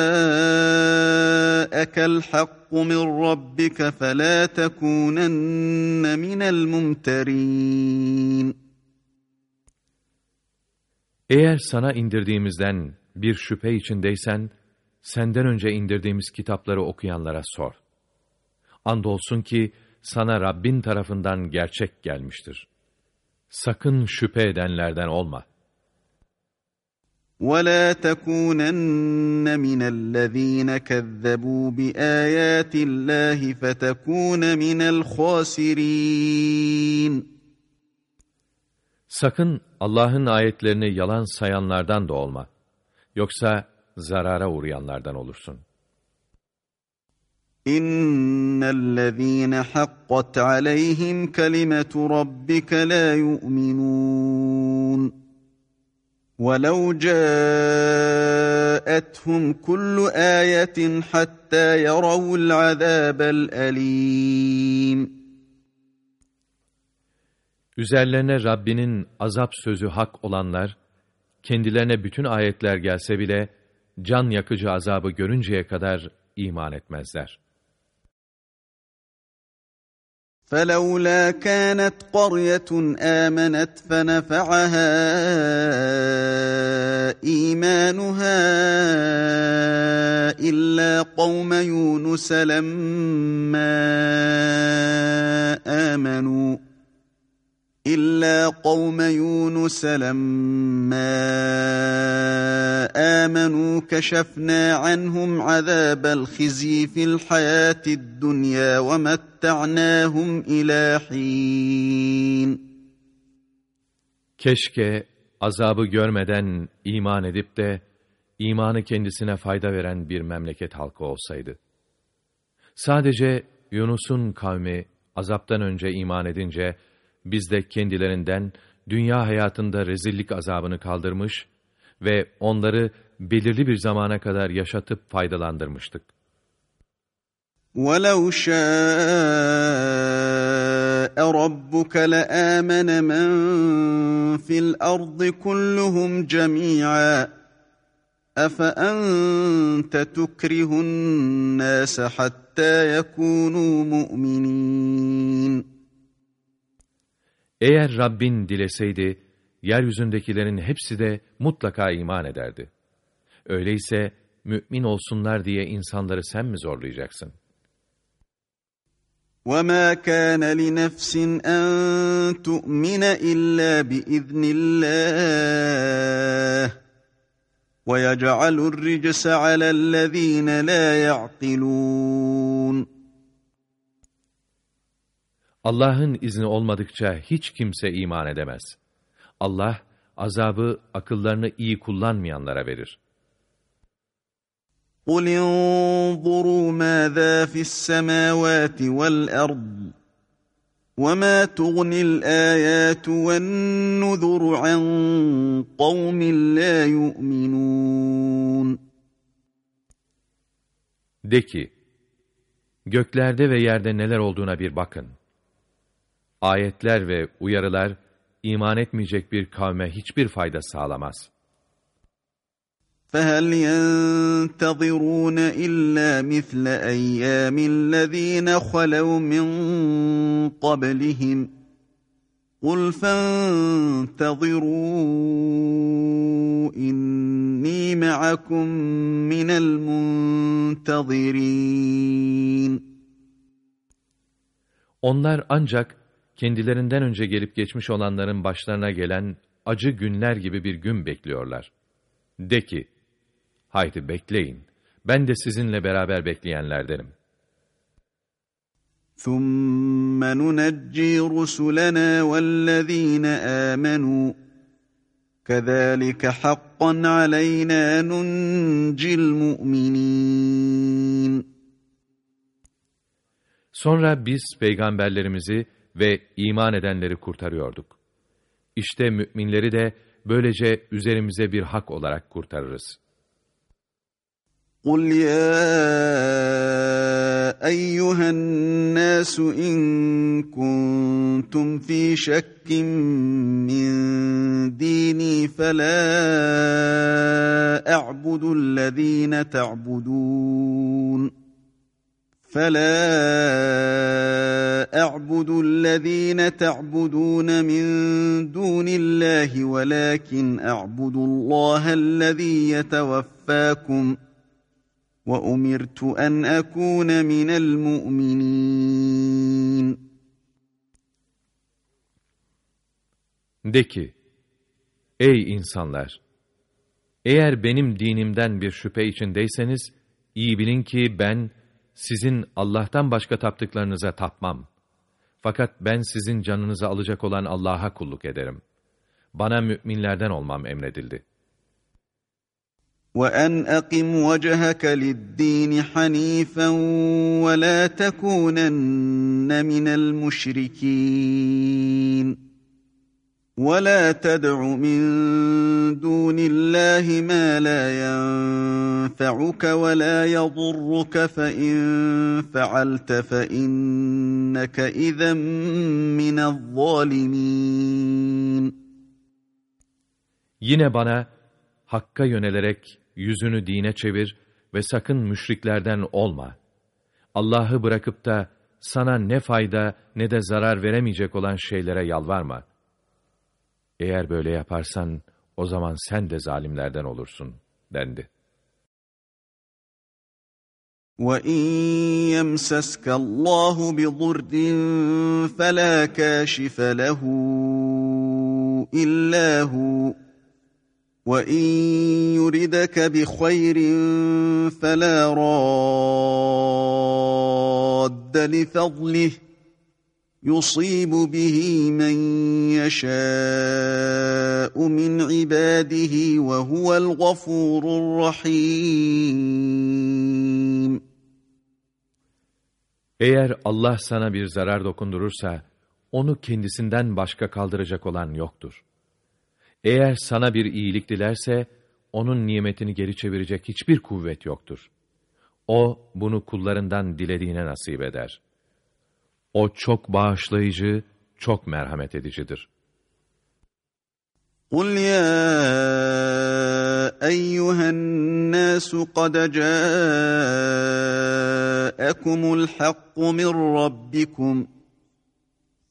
الْحَقُّ مِنْ رَبِّكَ فَلَا تَكُونَنَّ مِنَ الْمُمْتَرِينَ Eğer sana indirdiğimizden bir şüphe içindeysen, senden önce indirdiğimiz kitapları okuyanlara sor. Andolsun ki sana Rabbin tarafından gerçek gelmiştir. Sakın şüphe edenlerden olma.'' وَلَا تَكُونَنَّ مِنَ الَّذ۪ينَ كَذَّبُوا بِآيَاتِ اللّٰهِ فَتَكُونَ مِنَ الْخَاسِرِينَ Sakın Allah'ın ayetlerini yalan sayanlardan da olma. Yoksa zarara uğrayanlardan olursun. İnnellezîne hakkat aleyhim kelimetu rabbike la yu'minûn. ولو جاءتهم كل آية حتى يروا العذاب الأليم Üzerlerine Rabbinin azap sözü hak olanlar, kendilerine bütün ayetler gelse bile, can yakıcı azabı görünceye kadar iman etmezler. فلولا كانت قرية آمنت فنفعها إيمانها إلا قوم يونس لما آمنوا. İlla kavme Yunus lemma amenu keşefna anhum azabel khizi fil hayatid dunya ve metta'nahum ila hin. Keşke azabı görmeden iman edip de imanı kendisine fayda veren bir memleket halkı olsaydı. Sadece Yunus'un kavmi azaptan önce iman edince biz de kendilerinden dünya hayatında rezillik azabını kaldırmış ve onları belirli bir zamana kadar yaşatıp faydalandırmıştık. وَلَوْ شَاءَ رَبُّكَ لَآمَنَ مَنْ فِي الْأَرْضِ كُلُّهُمْ جَمِيعًا أَفَأَنْتَ تُكْرِهُ النَّاسَ حَتَّى يَكُونُوا مُؤْمِنِينَ Eğer Rabbin dileseydi, yeryüzündekilerin hepsi de mutlaka iman ederdi. Öyleyse mümin olsunlar diye insanları sen mi zorlayacaksın? وَمَا كَانَ لِنَفْسٍ أَن تُؤْمِنَ إِلَّا بِإِذْنِ اللَّهِ وَيَجْعَلُ الرِّجْسَ عَلَى الَّذ۪ينَ لَا يَعْقِلُونَ Allah'ın izni olmadıkça hiç kimse iman edemez. Allah, azabı akıllarını iyi kullanmayanlara verir. قُلْ انظُرُوا مَاذَا فِي السَّمَاوَاتِ وَالْأَرْضِ وَمَا تُغْنِي الْآيَاتُ وَالنُّذُرُ عَنْ قَوْمٍ لَا يُؤْمِنُونَ De ki, göklerde ve yerde neler olduğuna bir bakın. Ayetler ve uyarılar, iman etmeyecek bir kavme hiçbir fayda sağlamaz.'' فهل ينتظرون إلا مثل أيام الذين خلوا من قبلهم قل فانتظروا إني معكم من المنتظرين Onlar ancak kendilerinden önce gelip geçmiş olanların başlarına gelen acı günler gibi bir gün bekliyorlar. De ki, Haydi bekleyin. Ben de sizinle beraber bekleyenlerdenim. ثُمَّ نُنَجِّي رُسُلَنَا وَالَّذ۪ينَ آمَنُوا كَذَٰلِكَ حَقًّا عَلَيْنَا نُنْجِي الْمُؤْمِنِينَ Sonra biz peygamberlerimizi ve iman edenleri kurtarıyorduk. İşte müminleri de böylece üzerimize bir hak olarak kurtarırız.'' قل يا ايها الناس ان كنتم في شك من ديني فلا اعبد الذين تعبدون فلا أعبد الذين تعبدون من دون الله ولكن أعبد الله الذي يتوفاكم ۖ وَاُمِرْتُ اَنْ اَكُونَ مِنَ الْمُؤْمِنِينَ De ki, ey insanlar! Eğer benim dinimden bir şüphe içindeyseniz, iyi bilin ki ben, sizin Allah'tan başka taptıklarınıza tapmam. Fakat ben sizin canınızı alacak olan Allah'a kulluk ederim. Bana müminlerden olmam emredildi.'' وَاَنْ اَقِمْ وَجَهَكَ لِلدِّينِ حَن۪يفًا وَلَا تَكُونَنَّ مِنَ الْمُشْرِك۪ينَ وَلَا تَدْعُ مِنْ دُونِ اللّٰهِ مَا لَا يَنْفَعُكَ وَلَا يَضُرُّكَ فَاِنْ فَعَلْتَ فَاِنَّكَ اِذًا مِنَ الظَّالِمِينَ Yine bana Hakka yönelerek yüzünü dine çevir ve sakın müşriklerden olma. Allah'ı bırakıp da sana ne fayda ne de zarar veremeyecek olan şeylere yalvarma. Eğer böyle yaparsan o zaman sen de zalimlerden olursun dendi. وَاِنْ يَمْسَسْكَ اللّٰهُ بِضُرٍّ فَلَا كَاشِفَ لَهُ إِلَّا هُوَ وَاِنْ يُرِدَكَ بِخَيْرٍ فَلَا رَادَّ لِفَضْلِهِ يصيب به من يشاء من عباده وهو الغفور الرحيم Eğer Allah sana bir zarar dokundurursa, onu kendisinden başka kaldıracak olan yoktur. Eğer sana bir iyilik dilerse, onun nimetini geri çevirecek hiçbir kuvvet yoktur. O, bunu kullarından dilediğine nasip eder. O çok bağışlayıcı, çok merhamet edicidir. قُلْ يَا أَيُّهَا النَّاسُ قَدْ جَاءَكُمُ الْحَقُّ مِنْ رَبِّكُمْ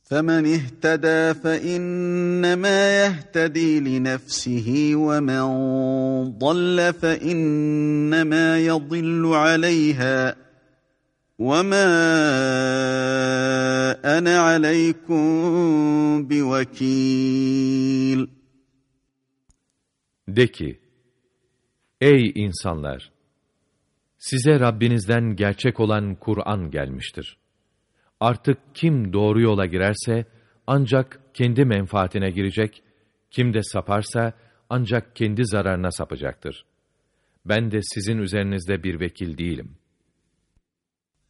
فَمَنِ اهْتَدَى فَإِنَّمَا يَهْتَدِي لِنَفْسِهِ وَمَنْ ضَلَّ فَإِنَّمَا يَضِلُّ عَلَيْهَا وَمَا أَنَا عَلَيْكُمْ بِوَكِيلٍ De ki, Ey insanlar! Size Rabbinizden gerçek olan Kur'an gelmiştir. Artık kim doğru yola girerse, ancak kendi menfaatine girecek, kim de saparsa, ancak kendi zararına sapacaktır. Ben de sizin üzerinizde bir vekil değilim.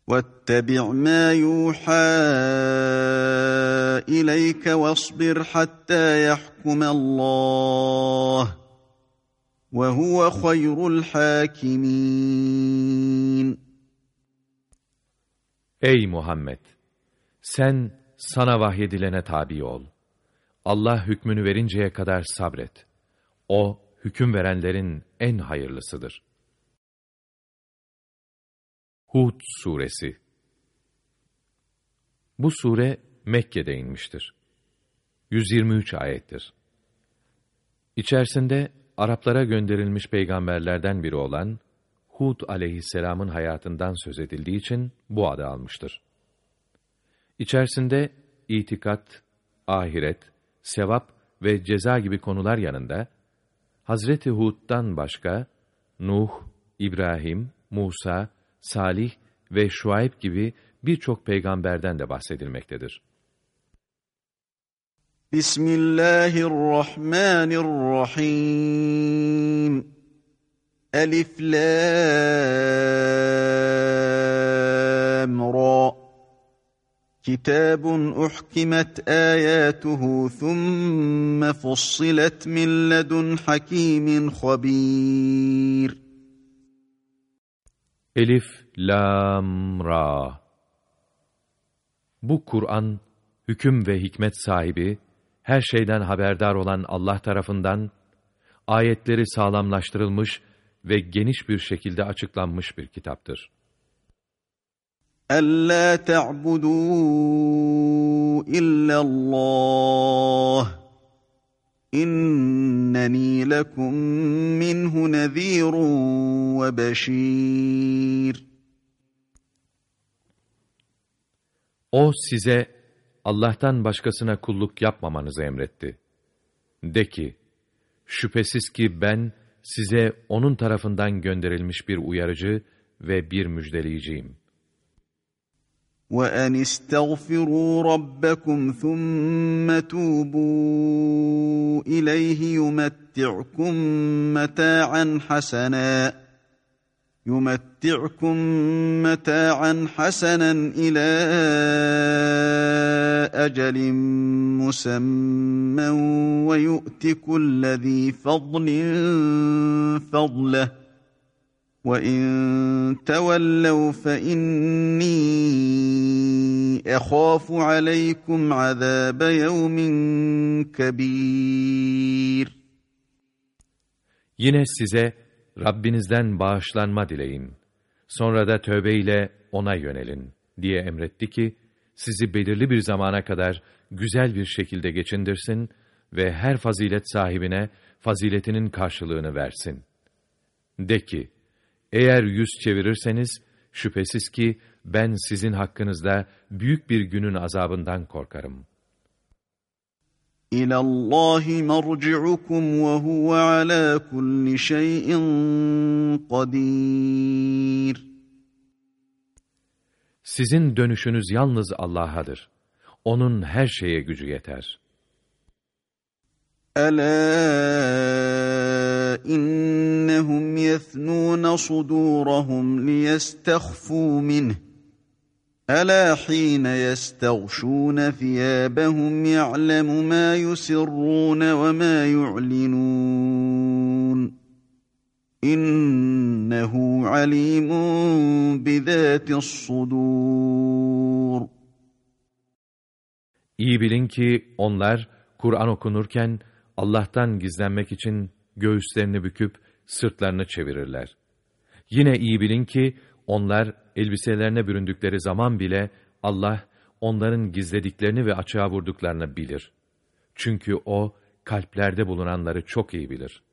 وَاتَّبِعْ مَا يُوحَى إِلَيْكَ وَاصْبِرْ حَتَّى يَحْكُمَ اللّٰهِ وَهُوَ خَيْرُ الْحَاكِمِينَ Ey Muhammed! Sen sana vahyedilene tabi ol. Allah hükmünü verinceye kadar sabret. O, hüküm verenlerin en hayırlısıdır. Hud Suresi Bu sure Mekke'de inmiştir. 123 ayettir. İçerisinde Araplara gönderilmiş peygamberlerden biri olan Hud aleyhisselamın hayatından söz edildiği için bu adı almıştır. İçerisinde itikat, ahiret, sevap ve ceza gibi konular yanında Hazreti Hud'dan başka Nuh, İbrahim, Musa, Salih ve Şuayb gibi birçok peygamberden de bahsedilmektedir. Bismillahirrahmanirrahim. Elif Lam Ra كتاب احكمت اياته ثم فصلت من لدن حكيم خبير Elif, Lam, Ra Bu Kur'an, hüküm ve hikmet sahibi, her şeyden haberdar olan Allah tarafından, ayetleri sağlamlaştırılmış ve geniş bir şekilde açıklanmış bir kitaptır. أَلَّا تَعْبُدُوا إِلَّا اللّٰهِ İnneni lekum minhu nezirun ve beşir. O size Allah'tan başkasına kulluk yapmamanızı emretti. De ki, şüphesiz ki ben size onun tarafından gönderilmiş bir uyarıcı ve bir müjdeleyiciyim. وَأَنْ اسْتَغْفِرُوا رَبَّكُمْ ثُمَّ تُوبُوا إِلَيْهِ يُمَتِّعْكُمْ مَتَاعًا حَسَنًا يُمَتِّعْكُمْ مَتَاعًا حَسَنًا إِلَى أَجَلٍ مُّسَمًّى وَيُؤْتِ كُلَّ ذِي فَضْلٍ فَضْلَهُ وَاِنْ تَوَلَّوْا فَاِنِّي اَخَافُ عَلَيْكُمْ عَذَابَ يَوْمٍ كَب۪يرٍ Yine size Rabbinizden bağışlanma dileyin. Sonra da tövbeyle O'na yönelin diye emretti ki, sizi belirli bir zamana kadar güzel bir şekilde geçindirsin ve her fazilet sahibine faziletinin karşılığını versin. De ki, eğer yüz çevirirseniz, şüphesiz ki ben sizin hakkınızda büyük bir günün azabından korkarım. İlâ Allâhi merci'ukum ve huve alâ kulli şeyin kadir. Sizin dönüşünüz yalnız Allah'adır. O'nun her şeye gücü yeter. ألا إنهم يثنون صدورهم ليستخفوا منه. ألا حين يستغشون ثيابهم يعلم ما يسرون وما يعلنون. إنه عليم بذات الصدور. İyi bilin ki onlar Kur'an okunurken Allah'tan gizlenmek için göğüslerini büküp sırtlarını çevirirler. Yine iyi bilin ki onlar elbiselerine büründükleri zaman bile Allah onların gizlediklerini ve açığa vurduklarını bilir. Çünkü O kalplerde bulunanları çok iyi bilir.''